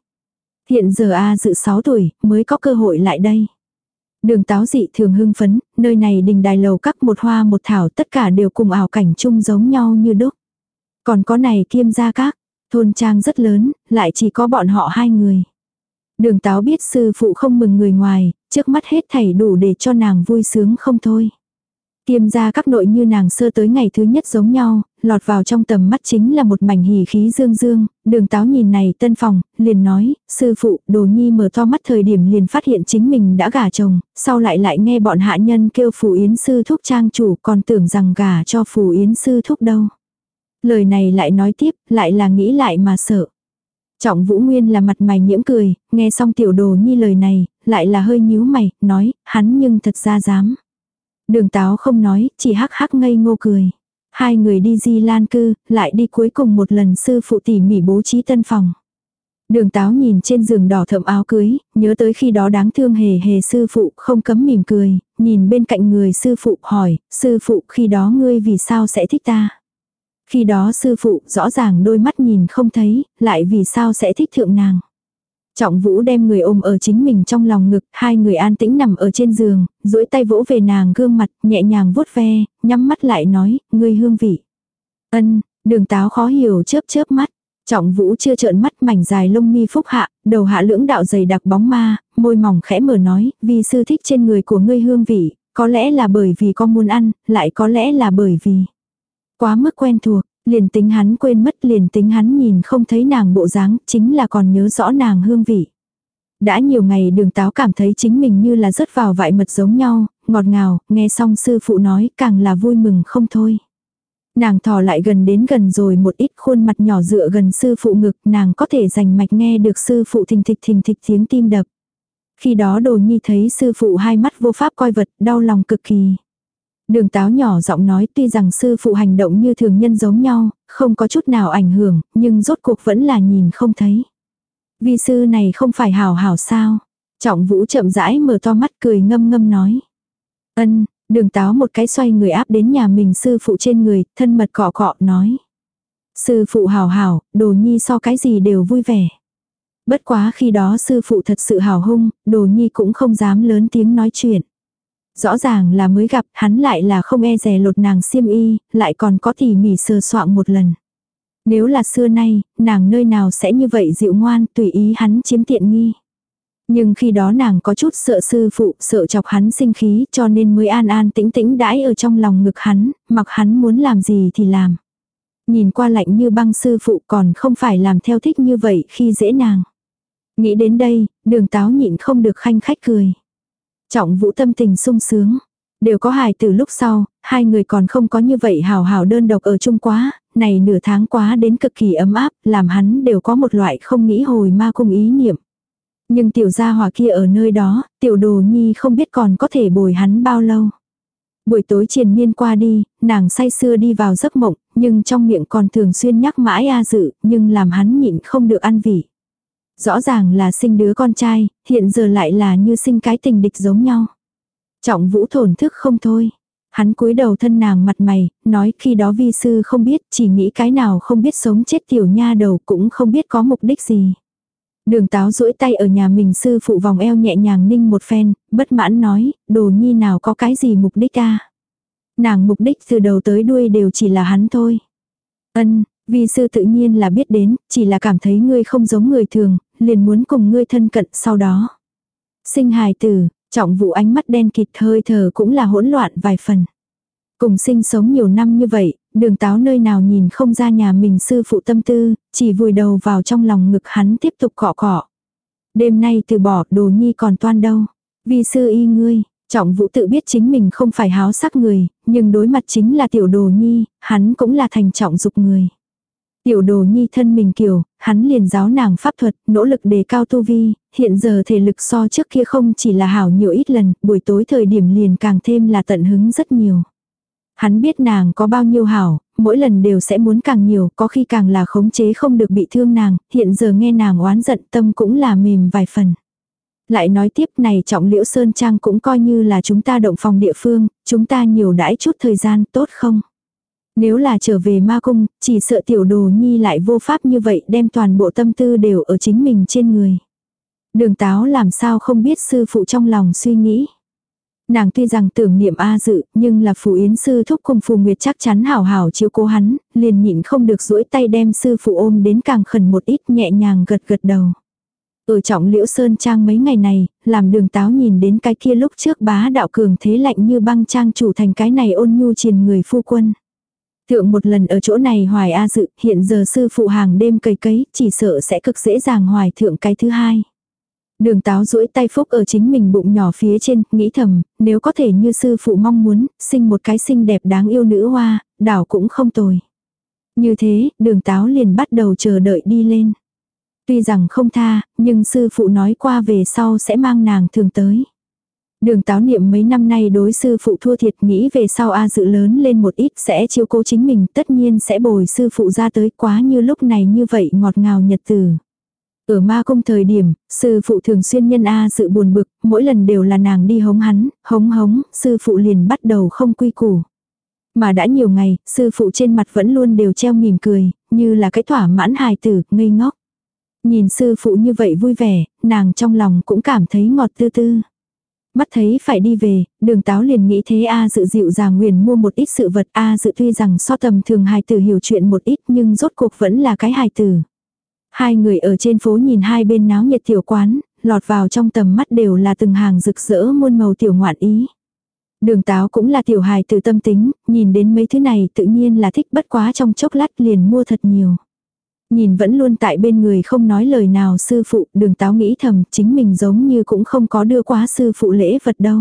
Hiện giờ A dự 6 tuổi, mới có cơ hội lại đây. Đường táo dị thường hưng phấn, nơi này đình đài lầu các một hoa một thảo tất cả đều cùng ảo cảnh chung giống nhau như đúc. Còn có này kiêm gia các, thôn trang rất lớn, lại chỉ có bọn họ hai người. Đường táo biết sư phụ không mừng người ngoài, trước mắt hết thảy đủ để cho nàng vui sướng không thôi. Tiêm ra các nội như nàng sơ tới ngày thứ nhất giống nhau, lọt vào trong tầm mắt chính là một mảnh hỉ khí dương dương, đường táo nhìn này tân phòng, liền nói, sư phụ, đồ nhi mở to mắt thời điểm liền phát hiện chính mình đã gả chồng, sau lại lại nghe bọn hạ nhân kêu phù yến sư thúc trang chủ còn tưởng rằng gả cho phù yến sư thúc đâu. Lời này lại nói tiếp, lại là nghĩ lại mà sợ. Trọng Vũ Nguyên là mặt mày nhiễm cười, nghe xong tiểu đồ nhi lời này, lại là hơi nhíu mày, nói, hắn nhưng thật ra dám. Đường táo không nói, chỉ hắc hắc ngây ngô cười. Hai người đi di lan cư, lại đi cuối cùng một lần sư phụ tỉ mỉ bố trí tân phòng. Đường táo nhìn trên giường đỏ thẫm áo cưới, nhớ tới khi đó đáng thương hề hề sư phụ không cấm mỉm cười, nhìn bên cạnh người sư phụ hỏi, sư phụ khi đó ngươi vì sao sẽ thích ta? Khi đó sư phụ rõ ràng đôi mắt nhìn không thấy, lại vì sao sẽ thích thượng nàng. Trọng Vũ đem người ôm ở chính mình trong lòng ngực, hai người an tĩnh nằm ở trên giường, duỗi tay vỗ về nàng gương mặt, nhẹ nhàng vuốt ve, nhắm mắt lại nói, ngươi hương vị. Ân, đường táo khó hiểu chớp chớp mắt. Trọng Vũ chưa trợn mắt mảnh dài lông mi phúc hạ, đầu hạ lưỡng đạo dày đặc bóng ma, môi mỏng khẽ mở nói, vì sư thích trên người của ngươi hương vị, có lẽ là bởi vì con muốn ăn, lại có lẽ là bởi vì quá mức quen thuộc, liền tính hắn quên mất liền tính hắn nhìn không thấy nàng bộ dáng, chính là còn nhớ rõ nàng hương vị. Đã nhiều ngày đường táo cảm thấy chính mình như là rớt vào vại mật giống nhau, ngọt ngào, nghe xong sư phụ nói càng là vui mừng không thôi. Nàng thò lại gần đến gần rồi một ít khuôn mặt nhỏ dựa gần sư phụ ngực, nàng có thể dành mạch nghe được sư phụ thình thịch thình thịch tiếng tim đập. Khi đó đồ nhi thấy sư phụ hai mắt vô pháp coi vật, đau lòng cực kỳ. Đường táo nhỏ giọng nói tuy rằng sư phụ hành động như thường nhân giống nhau, không có chút nào ảnh hưởng, nhưng rốt cuộc vẫn là nhìn không thấy. Vi sư này không phải hào hào sao. Trọng vũ chậm rãi mở to mắt cười ngâm ngâm nói. Ân, đường táo một cái xoay người áp đến nhà mình sư phụ trên người, thân mật cọ cọ nói. Sư phụ hào hào đồ nhi so cái gì đều vui vẻ. Bất quá khi đó sư phụ thật sự hào hung, đồ nhi cũng không dám lớn tiếng nói chuyện. Rõ ràng là mới gặp, hắn lại là không e rè lột nàng xiêm y, lại còn có tỉ mỉ sờ soạn một lần. Nếu là xưa nay, nàng nơi nào sẽ như vậy dịu ngoan, tùy ý hắn chiếm tiện nghi. Nhưng khi đó nàng có chút sợ sư phụ, sợ chọc hắn sinh khí, cho nên mới an an tĩnh tĩnh đãi ở trong lòng ngực hắn, mặc hắn muốn làm gì thì làm. Nhìn qua lạnh như băng sư phụ còn không phải làm theo thích như vậy khi dễ nàng. Nghĩ đến đây, đường táo nhịn không được khanh khách cười. Trọng vũ tâm tình sung sướng. Đều có hài từ lúc sau, hai người còn không có như vậy hào hào đơn độc ở chung quá, này nửa tháng quá đến cực kỳ ấm áp, làm hắn đều có một loại không nghĩ hồi ma cung ý niệm. Nhưng tiểu gia hòa kia ở nơi đó, tiểu đồ nhi không biết còn có thể bồi hắn bao lâu. Buổi tối triền miên qua đi, nàng say sưa đi vào giấc mộng, nhưng trong miệng còn thường xuyên nhắc mãi a dự, nhưng làm hắn nhịn không được ăn vị. Rõ ràng là sinh đứa con trai, hiện giờ lại là như sinh cái tình địch giống nhau. Trọng vũ thổn thức không thôi. Hắn cúi đầu thân nàng mặt mày, nói khi đó vi sư không biết, chỉ nghĩ cái nào không biết sống chết tiểu nha đầu cũng không biết có mục đích gì. Đường táo duỗi tay ở nhà mình sư phụ vòng eo nhẹ nhàng ninh một phen, bất mãn nói, đồ nhi nào có cái gì mục đích ta. Nàng mục đích từ đầu tới đuôi đều chỉ là hắn thôi. Ân, vi sư tự nhiên là biết đến, chỉ là cảm thấy ngươi không giống người thường, liền muốn cùng ngươi thân cận sau đó. Sinh hài tử, trọng vụ ánh mắt đen kịt hơi thở cũng là hỗn loạn vài phần. Cùng sinh sống nhiều năm như vậy, đường táo nơi nào nhìn không ra nhà mình sư phụ tâm tư, chỉ vùi đầu vào trong lòng ngực hắn tiếp tục cọ cọ. Đêm nay từ bỏ đồ nhi còn toan đâu. Vì sư y ngươi, trọng vũ tự biết chính mình không phải háo sắc người, nhưng đối mặt chính là tiểu đồ nhi, hắn cũng là thành trọng dục người. Tiểu đồ nhi thân mình kiều hắn liền giáo nàng pháp thuật, nỗ lực đề cao tu vi, hiện giờ thể lực so trước kia không chỉ là hảo nhiều ít lần, buổi tối thời điểm liền càng thêm là tận hứng rất nhiều. Hắn biết nàng có bao nhiêu hảo, mỗi lần đều sẽ muốn càng nhiều, có khi càng là khống chế không được bị thương nàng, hiện giờ nghe nàng oán giận tâm cũng là mềm vài phần. Lại nói tiếp này trọng liễu sơn trang cũng coi như là chúng ta động phòng địa phương, chúng ta nhiều đãi chút thời gian tốt không? Nếu là trở về ma cung, chỉ sợ tiểu đồ nhi lại vô pháp như vậy đem toàn bộ tâm tư đều ở chính mình trên người. Đường táo làm sao không biết sư phụ trong lòng suy nghĩ. Nàng tuy rằng tưởng niệm A dự, nhưng là phù yến sư thúc cùng phù nguyệt chắc chắn hảo hảo chiếu cố hắn, liền nhịn không được duỗi tay đem sư phụ ôm đến càng khẩn một ít nhẹ nhàng gật gật đầu. Ở trọng liễu sơn trang mấy ngày này, làm đường táo nhìn đến cái kia lúc trước bá đạo cường thế lạnh như băng trang chủ thành cái này ôn nhu triền người phu quân. Thượng một lần ở chỗ này hoài A dự, hiện giờ sư phụ hàng đêm cầy cấy, chỉ sợ sẽ cực dễ dàng hoài thượng cái thứ hai. Đường táo duỗi tay phúc ở chính mình bụng nhỏ phía trên, nghĩ thầm, nếu có thể như sư phụ mong muốn, sinh một cái xinh đẹp đáng yêu nữ hoa, đảo cũng không tồi. Như thế, đường táo liền bắt đầu chờ đợi đi lên. Tuy rằng không tha, nhưng sư phụ nói qua về sau sẽ mang nàng thường tới. Đường táo niệm mấy năm nay đối sư phụ thua thiệt nghĩ về sau A dự lớn lên một ít sẽ chiếu cố chính mình tất nhiên sẽ bồi sư phụ ra tới quá như lúc này như vậy ngọt ngào nhật tử. Ở ma cung thời điểm, sư phụ thường xuyên nhân A dự buồn bực, mỗi lần đều là nàng đi hống hắn, hống hống, sư phụ liền bắt đầu không quy củ. Mà đã nhiều ngày, sư phụ trên mặt vẫn luôn đều treo mỉm cười, như là cái thỏa mãn hài tử, ngây ngốc. Nhìn sư phụ như vậy vui vẻ, nàng trong lòng cũng cảm thấy ngọt tư tư. Mắt thấy phải đi về, đường táo liền nghĩ thế A dự dịu dàng nguyền mua một ít sự vật A dự tuy rằng so tầm thường hài tử hiểu chuyện một ít nhưng rốt cuộc vẫn là cái hài tử. Hai người ở trên phố nhìn hai bên náo nhiệt tiểu quán, lọt vào trong tầm mắt đều là từng hàng rực rỡ muôn màu tiểu ngoạn ý. Đường táo cũng là tiểu hài từ tâm tính, nhìn đến mấy thứ này tự nhiên là thích bất quá trong chốc lát liền mua thật nhiều. Nhìn vẫn luôn tại bên người không nói lời nào sư phụ, đường táo nghĩ thầm chính mình giống như cũng không có đưa quá sư phụ lễ vật đâu.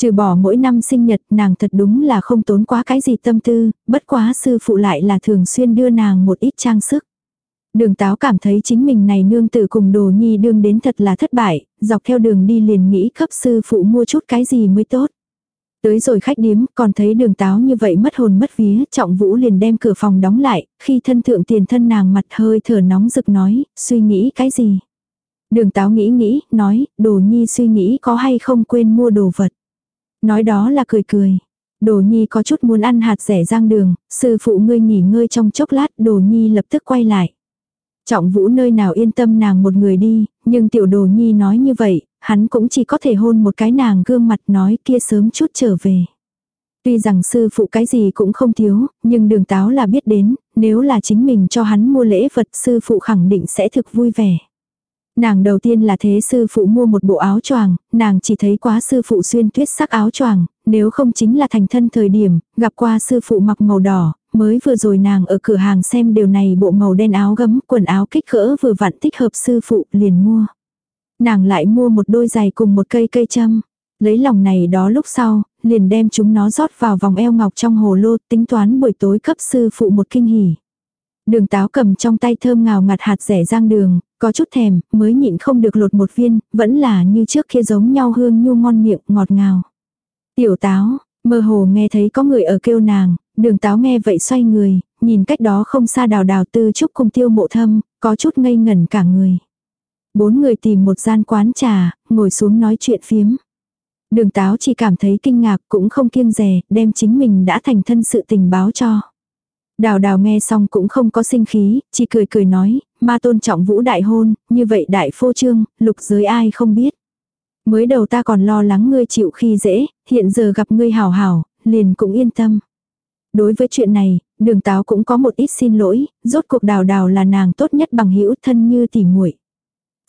Trừ bỏ mỗi năm sinh nhật nàng thật đúng là không tốn quá cái gì tâm tư, bất quá sư phụ lại là thường xuyên đưa nàng một ít trang sức. Đường táo cảm thấy chính mình này nương tử cùng đồ nhi đương đến thật là thất bại, dọc theo đường đi liền nghĩ cấp sư phụ mua chút cái gì mới tốt. Tới rồi khách điếm, còn thấy đường táo như vậy mất hồn mất vía, trọng vũ liền đem cửa phòng đóng lại, khi thân thượng tiền thân nàng mặt hơi thở nóng rực nói, suy nghĩ cái gì. Đường táo nghĩ nghĩ, nói, đồ nhi suy nghĩ có hay không quên mua đồ vật. Nói đó là cười cười. Đồ nhi có chút muốn ăn hạt rẻ rang đường, sư phụ ngươi nghỉ ngơi trong chốc lát, đồ nhi lập tức quay lại. Trọng vũ nơi nào yên tâm nàng một người đi, nhưng tiểu đồ nhi nói như vậy, hắn cũng chỉ có thể hôn một cái nàng gương mặt nói kia sớm chút trở về. Tuy rằng sư phụ cái gì cũng không thiếu, nhưng đường táo là biết đến, nếu là chính mình cho hắn mua lễ vật sư phụ khẳng định sẽ thực vui vẻ. Nàng đầu tiên là thế sư phụ mua một bộ áo choàng, nàng chỉ thấy quá sư phụ xuyên tuyết sắc áo choàng, nếu không chính là thành thân thời điểm, gặp qua sư phụ mặc màu đỏ, mới vừa rồi nàng ở cửa hàng xem điều này bộ màu đen áo gấm, quần áo kích cỡ vừa vặn thích hợp sư phụ liền mua. Nàng lại mua một đôi giày cùng một cây cây châm. Lấy lòng này đó lúc sau, liền đem chúng nó rót vào vòng eo ngọc trong hồ lô tính toán buổi tối cấp sư phụ một kinh hỉ. Đường táo cầm trong tay thơm ngào ngạt hạt rẻ rang đường, có chút thèm, mới nhịn không được lột một viên, vẫn là như trước kia giống nhau hương nhu ngon miệng, ngọt ngào. Tiểu táo, mơ hồ nghe thấy có người ở kêu nàng, đường táo nghe vậy xoay người, nhìn cách đó không xa đào đào tư trúc cùng tiêu mộ thâm, có chút ngây ngẩn cả người. Bốn người tìm một gian quán trà, ngồi xuống nói chuyện phiếm. Đường táo chỉ cảm thấy kinh ngạc cũng không kiêng rè, đem chính mình đã thành thân sự tình báo cho. Đào đào nghe xong cũng không có sinh khí, chỉ cười cười nói, ma tôn trọng vũ đại hôn, như vậy đại phô trương, lục giới ai không biết. Mới đầu ta còn lo lắng ngươi chịu khi dễ, hiện giờ gặp ngươi hảo hảo, liền cũng yên tâm. Đối với chuyện này, đường táo cũng có một ít xin lỗi, rốt cuộc đào đào là nàng tốt nhất bằng hữu thân như tỉ muội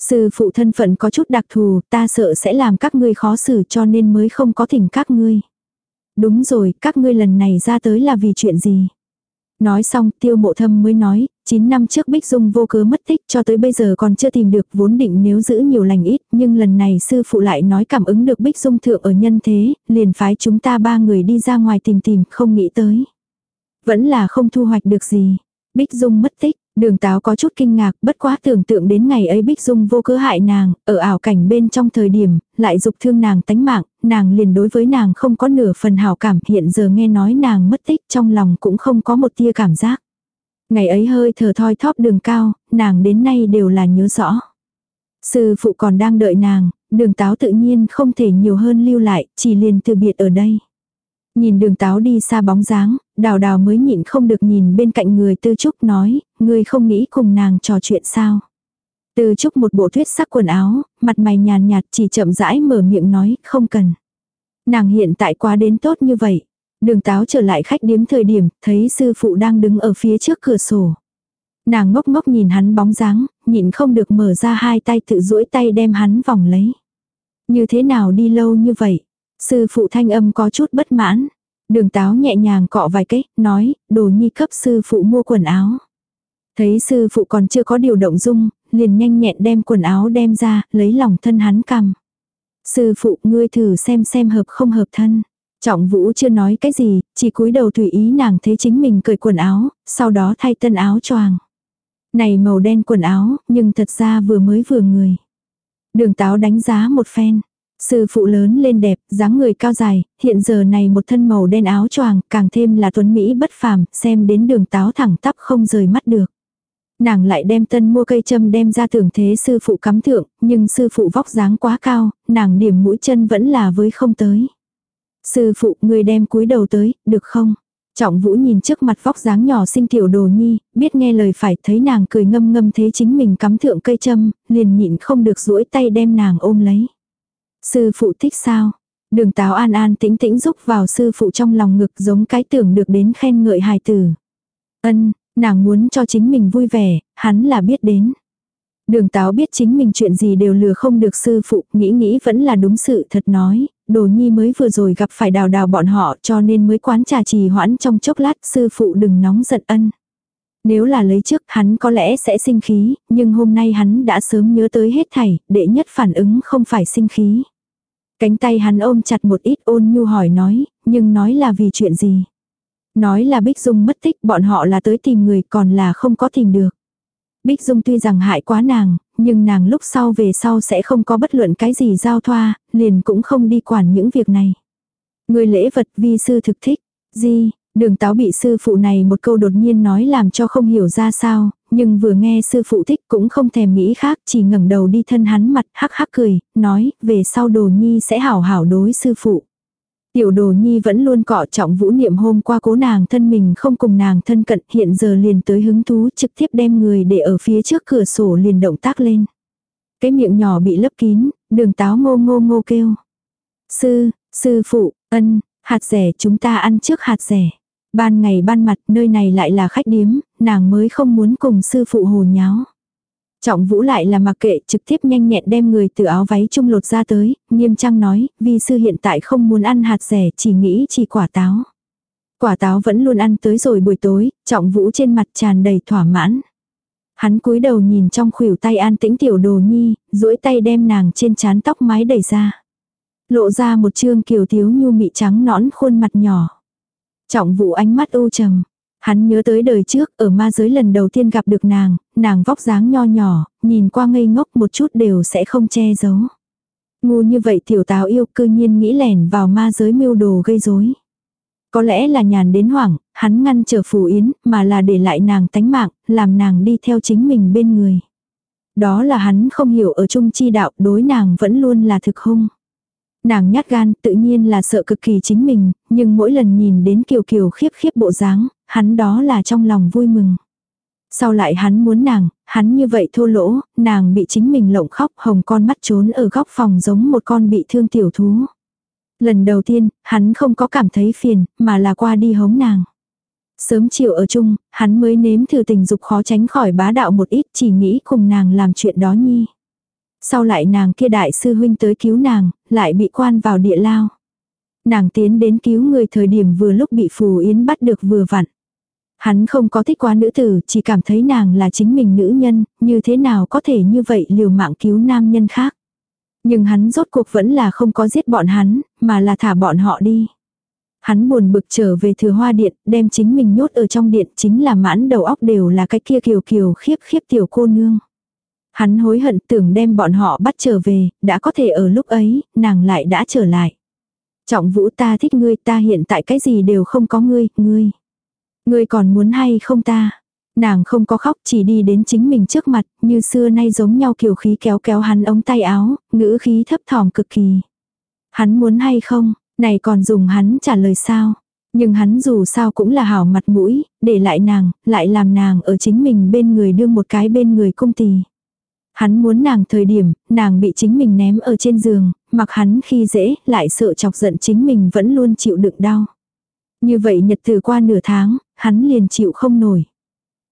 Sư phụ thân phận có chút đặc thù, ta sợ sẽ làm các ngươi khó xử cho nên mới không có thỉnh các ngươi. Đúng rồi, các ngươi lần này ra tới là vì chuyện gì? Nói xong, tiêu mộ thâm mới nói, 9 năm trước Bích Dung vô cớ mất tích cho tới bây giờ còn chưa tìm được vốn định nếu giữ nhiều lành ít, nhưng lần này sư phụ lại nói cảm ứng được Bích Dung thượng ở nhân thế, liền phái chúng ta ba người đi ra ngoài tìm tìm, không nghĩ tới. Vẫn là không thu hoạch được gì. Bích Dung mất tích, Đường táo có chút kinh ngạc, bất quá tưởng tượng đến ngày ấy Bích Dung vô cớ hại nàng, ở ảo cảnh bên trong thời điểm, lại dục thương nàng tánh mạng, nàng liền đối với nàng không có nửa phần hảo cảm, hiện giờ nghe nói nàng mất tích trong lòng cũng không có một tia cảm giác. Ngày ấy hơi thở thoi thóp đường cao, nàng đến nay đều là nhớ rõ. Sư phụ còn đang đợi nàng, đường táo tự nhiên không thể nhiều hơn lưu lại, chỉ liền từ biệt ở đây. Nhìn đường táo đi xa bóng dáng, đào đào mới nhịn không được nhìn bên cạnh người tư trúc nói, người không nghĩ cùng nàng trò chuyện sao. Tư trúc một bộ thuyết sắc quần áo, mặt mày nhàn nhạt chỉ chậm rãi mở miệng nói, không cần. Nàng hiện tại quá đến tốt như vậy. Đường táo trở lại khách điếm thời điểm, thấy sư phụ đang đứng ở phía trước cửa sổ. Nàng ngốc ngốc nhìn hắn bóng dáng, nhịn không được mở ra hai tay tự duỗi tay đem hắn vòng lấy. Như thế nào đi lâu như vậy? Sư phụ thanh âm có chút bất mãn. Đường táo nhẹ nhàng cọ vài cái, nói, đồ nhi cấp sư phụ mua quần áo. Thấy sư phụ còn chưa có điều động dung, liền nhanh nhẹn đem quần áo đem ra, lấy lòng thân hắn cầm. Sư phụ ngươi thử xem xem hợp không hợp thân. Trọng vũ chưa nói cái gì, chỉ cúi đầu tùy ý nàng thấy chính mình cởi quần áo, sau đó thay tân áo choàng. Này màu đen quần áo, nhưng thật ra vừa mới vừa người. Đường táo đánh giá một phen. Sư phụ lớn lên đẹp, dáng người cao dài, hiện giờ này một thân màu đen áo choàng, càng thêm là tuấn Mỹ bất phàm, xem đến đường táo thẳng tắp không rời mắt được. Nàng lại đem tân mua cây châm đem ra tưởng thế sư phụ cắm thượng, nhưng sư phụ vóc dáng quá cao, nàng điểm mũi chân vẫn là với không tới. Sư phụ người đem cúi đầu tới, được không? Trọng vũ nhìn trước mặt vóc dáng nhỏ xinh tiểu đồ nhi, biết nghe lời phải thấy nàng cười ngâm ngâm thế chính mình cắm thượng cây châm, liền nhịn không được duỗi tay đem nàng ôm lấy. Sư phụ thích sao? Đường táo an an tĩnh tĩnh rúc vào sư phụ trong lòng ngực giống cái tưởng được đến khen ngợi hài tử. Ân, nàng muốn cho chính mình vui vẻ, hắn là biết đến. Đường táo biết chính mình chuyện gì đều lừa không được sư phụ, nghĩ nghĩ vẫn là đúng sự thật nói, đồ nhi mới vừa rồi gặp phải đào đào bọn họ cho nên mới quán trà trì hoãn trong chốc lát sư phụ đừng nóng giận ân. Nếu là lấy trước hắn có lẽ sẽ sinh khí, nhưng hôm nay hắn đã sớm nhớ tới hết thảy, đệ nhất phản ứng không phải sinh khí. Cánh tay hắn ôm chặt một ít ôn nhu hỏi nói, nhưng nói là vì chuyện gì. Nói là Bích Dung mất tích bọn họ là tới tìm người còn là không có tìm được. Bích Dung tuy rằng hại quá nàng, nhưng nàng lúc sau về sau sẽ không có bất luận cái gì giao thoa, liền cũng không đi quản những việc này. Người lễ vật vi sư thực thích, gì, đường táo bị sư phụ này một câu đột nhiên nói làm cho không hiểu ra sao, nhưng vừa nghe sư phụ thích cũng không thèm nghĩ khác, chỉ ngẩng đầu đi thân hắn mặt hắc hắc cười, nói, về sau đồ nhi sẽ hảo hảo đối sư phụ. Tiểu đồ nhi vẫn luôn cọ trọng vũ niệm hôm qua cố nàng thân mình không cùng nàng thân cận hiện giờ liền tới hứng thú trực tiếp đem người để ở phía trước cửa sổ liền động tác lên. Cái miệng nhỏ bị lấp kín, đường táo ngô ngô ngô kêu. Sư, sư phụ, ân, hạt rẻ chúng ta ăn trước hạt rẻ. Ban ngày ban mặt nơi này lại là khách điếm, nàng mới không muốn cùng sư phụ hồ nháo. Trọng vũ lại là mặc kệ trực tiếp nhanh nhẹn đem người từ áo váy trung lột ra tới, nghiêm trang nói, vi sư hiện tại không muốn ăn hạt rẻ chỉ nghĩ chỉ quả táo. Quả táo vẫn luôn ăn tới rồi buổi tối, trọng vũ trên mặt tràn đầy thỏa mãn. Hắn cúi đầu nhìn trong khuỷu tay an tĩnh tiểu đồ nhi, duỗi tay đem nàng trên chán tóc mái đẩy ra. Lộ ra một trương kiều thiếu nhu mị trắng nõn khuôn mặt nhỏ. Trọng vụ ánh mắt u trầm, Hắn nhớ tới đời trước, ở ma giới lần đầu tiên gặp được nàng, nàng vóc dáng nho nhỏ, nhìn qua ngây ngốc một chút đều sẽ không che giấu. Ngu như vậy tiểu táo yêu cư nhiên nghĩ lẻn vào ma giới mưu đồ gây rối. Có lẽ là nhàn đến hoảng, hắn ngăn trở phù yến, mà là để lại nàng tánh mạng, làm nàng đi theo chính mình bên người. Đó là hắn không hiểu ở chung chi đạo đối nàng vẫn luôn là thực hung. Nàng nhát gan tự nhiên là sợ cực kỳ chính mình, nhưng mỗi lần nhìn đến kiều kiều khiếp khiếp bộ dáng, hắn đó là trong lòng vui mừng. Sau lại hắn muốn nàng, hắn như vậy thô lỗ, nàng bị chính mình lộng khóc hồng con mắt trốn ở góc phòng giống một con bị thương tiểu thú. Lần đầu tiên, hắn không có cảm thấy phiền, mà là qua đi hống nàng. Sớm chiều ở chung, hắn mới nếm thử tình dục khó tránh khỏi bá đạo một ít chỉ nghĩ cùng nàng làm chuyện đó nhi. Sau lại nàng kia đại sư huynh tới cứu nàng, lại bị quan vào địa lao. Nàng tiến đến cứu người thời điểm vừa lúc bị phù yến bắt được vừa vặn. Hắn không có thích quá nữ tử, chỉ cảm thấy nàng là chính mình nữ nhân, như thế nào có thể như vậy liều mạng cứu nam nhân khác. Nhưng hắn rốt cuộc vẫn là không có giết bọn hắn, mà là thả bọn họ đi. Hắn buồn bực trở về thừa hoa điện, đem chính mình nhốt ở trong điện chính là mãn đầu óc đều là cái kia kiều kiều khiếp khiếp tiểu cô nương. Hắn hối hận tưởng đem bọn họ bắt trở về, đã có thể ở lúc ấy, nàng lại đã trở lại. Trọng vũ ta thích ngươi, ta hiện tại cái gì đều không có ngươi, ngươi. Ngươi còn muốn hay không ta? Nàng không có khóc chỉ đi đến chính mình trước mặt, như xưa nay giống nhau kiểu khí kéo kéo hắn ống tay áo, ngữ khí thấp thỏm cực kỳ. Hắn muốn hay không, này còn dùng hắn trả lời sao? Nhưng hắn dù sao cũng là hảo mặt mũi, để lại nàng, lại làm nàng ở chính mình bên người đương một cái bên người cung tỳ. Hắn muốn nàng thời điểm, nàng bị chính mình ném ở trên giường, mặc hắn khi dễ, lại sợ chọc giận chính mình vẫn luôn chịu đựng đau. Như vậy nhật từ qua nửa tháng, hắn liền chịu không nổi.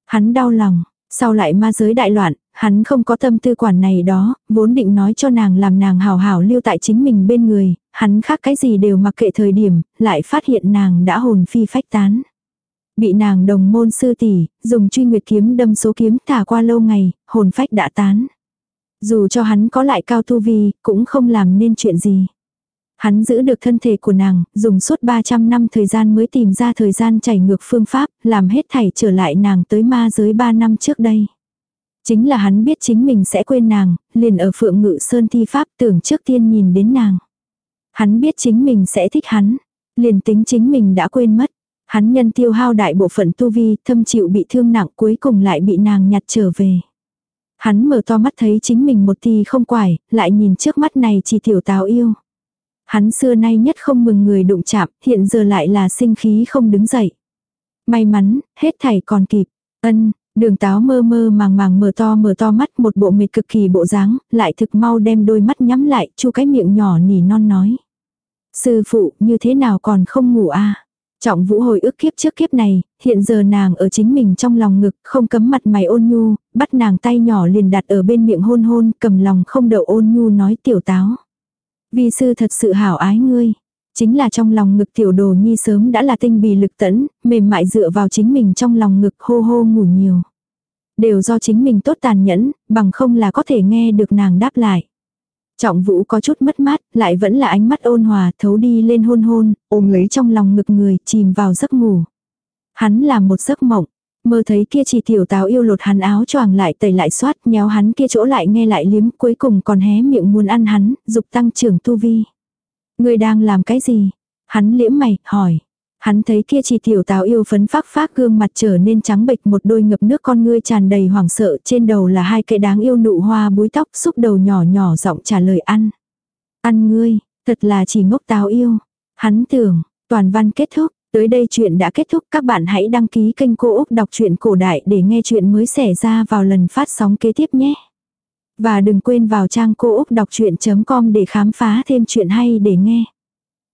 Hắn đau lòng, Sau lại ma giới đại loạn, hắn không có tâm tư quản này đó, vốn định nói cho nàng làm nàng hào hào lưu tại chính mình bên người, hắn khác cái gì đều mặc kệ thời điểm, lại phát hiện nàng đã hồn phi phách tán. Bị nàng đồng môn sư tỷ dùng truy nguyệt kiếm đâm số kiếm thả qua lâu ngày, hồn phách đã tán. Dù cho hắn có lại cao tu vi, cũng không làm nên chuyện gì. Hắn giữ được thân thể của nàng, dùng suốt 300 năm thời gian mới tìm ra thời gian chảy ngược phương pháp, làm hết thảy trở lại nàng tới ma giới 3 năm trước đây. Chính là hắn biết chính mình sẽ quên nàng, liền ở phượng ngự sơn thi pháp tưởng trước tiên nhìn đến nàng. Hắn biết chính mình sẽ thích hắn, liền tính chính mình đã quên mất. Hắn nhân tiêu hao đại bộ phận tu vi, thâm chịu bị thương nặng cuối cùng lại bị nàng nhặt trở về. Hắn mở to mắt thấy chính mình một thì không quải, lại nhìn trước mắt này chỉ tiểu táo yêu. Hắn xưa nay nhất không mừng người đụng chạm, hiện giờ lại là sinh khí không đứng dậy. May mắn, hết thảy còn kịp. Ân, đường táo mơ mơ màng màng mở to mở to mắt một bộ mệt cực kỳ bộ dáng, lại thực mau đem đôi mắt nhắm lại, chu cái miệng nhỏ nỉ non nói. Sư phụ, như thế nào còn không ngủ à? Trọng vũ hồi ức kiếp trước kiếp này, hiện giờ nàng ở chính mình trong lòng ngực, không cấm mặt mày ôn nhu, bắt nàng tay nhỏ liền đặt ở bên miệng hôn hôn, cầm lòng không đậu ôn nhu nói tiểu táo. Vi sư thật sự hảo ái ngươi. Chính là trong lòng ngực tiểu đồ nhi sớm đã là tinh bì lực tẫn, mềm mại dựa vào chính mình trong lòng ngực hô hô ngủ nhiều. Đều do chính mình tốt tàn nhẫn, bằng không là có thể nghe được nàng đáp lại. Trọng vũ có chút mất mát, lại vẫn là ánh mắt ôn hòa thấu đi lên hôn hôn, ôm lấy trong lòng ngực người, chìm vào giấc ngủ. Hắn là một giấc mộng, mơ thấy kia chỉ tiểu táo yêu lột hắn áo choàng lại tẩy lại xoát, nhéo hắn kia chỗ lại nghe lại liếm, cuối cùng còn hé miệng muốn ăn hắn, dục tăng trưởng tu vi. Người đang làm cái gì? Hắn liễm mày, hỏi. Hắn thấy kia chỉ tiểu táo yêu phấn phác phác gương mặt trở nên trắng bệch một đôi ngập nước con ngươi tràn đầy hoảng sợ trên đầu là hai cây đáng yêu nụ hoa búi tóc xúc đầu nhỏ nhỏ giọng trả lời ăn. Ăn ngươi, thật là chỉ ngốc táo yêu. Hắn tưởng, toàn văn kết thúc, tới đây chuyện đã kết thúc các bạn hãy đăng ký kênh Cô Úc Đọc truyện Cổ Đại để nghe chuyện mới xảy ra vào lần phát sóng kế tiếp nhé. Và đừng quên vào trang cô úc đọc chuyện.com để khám phá thêm chuyện hay để nghe.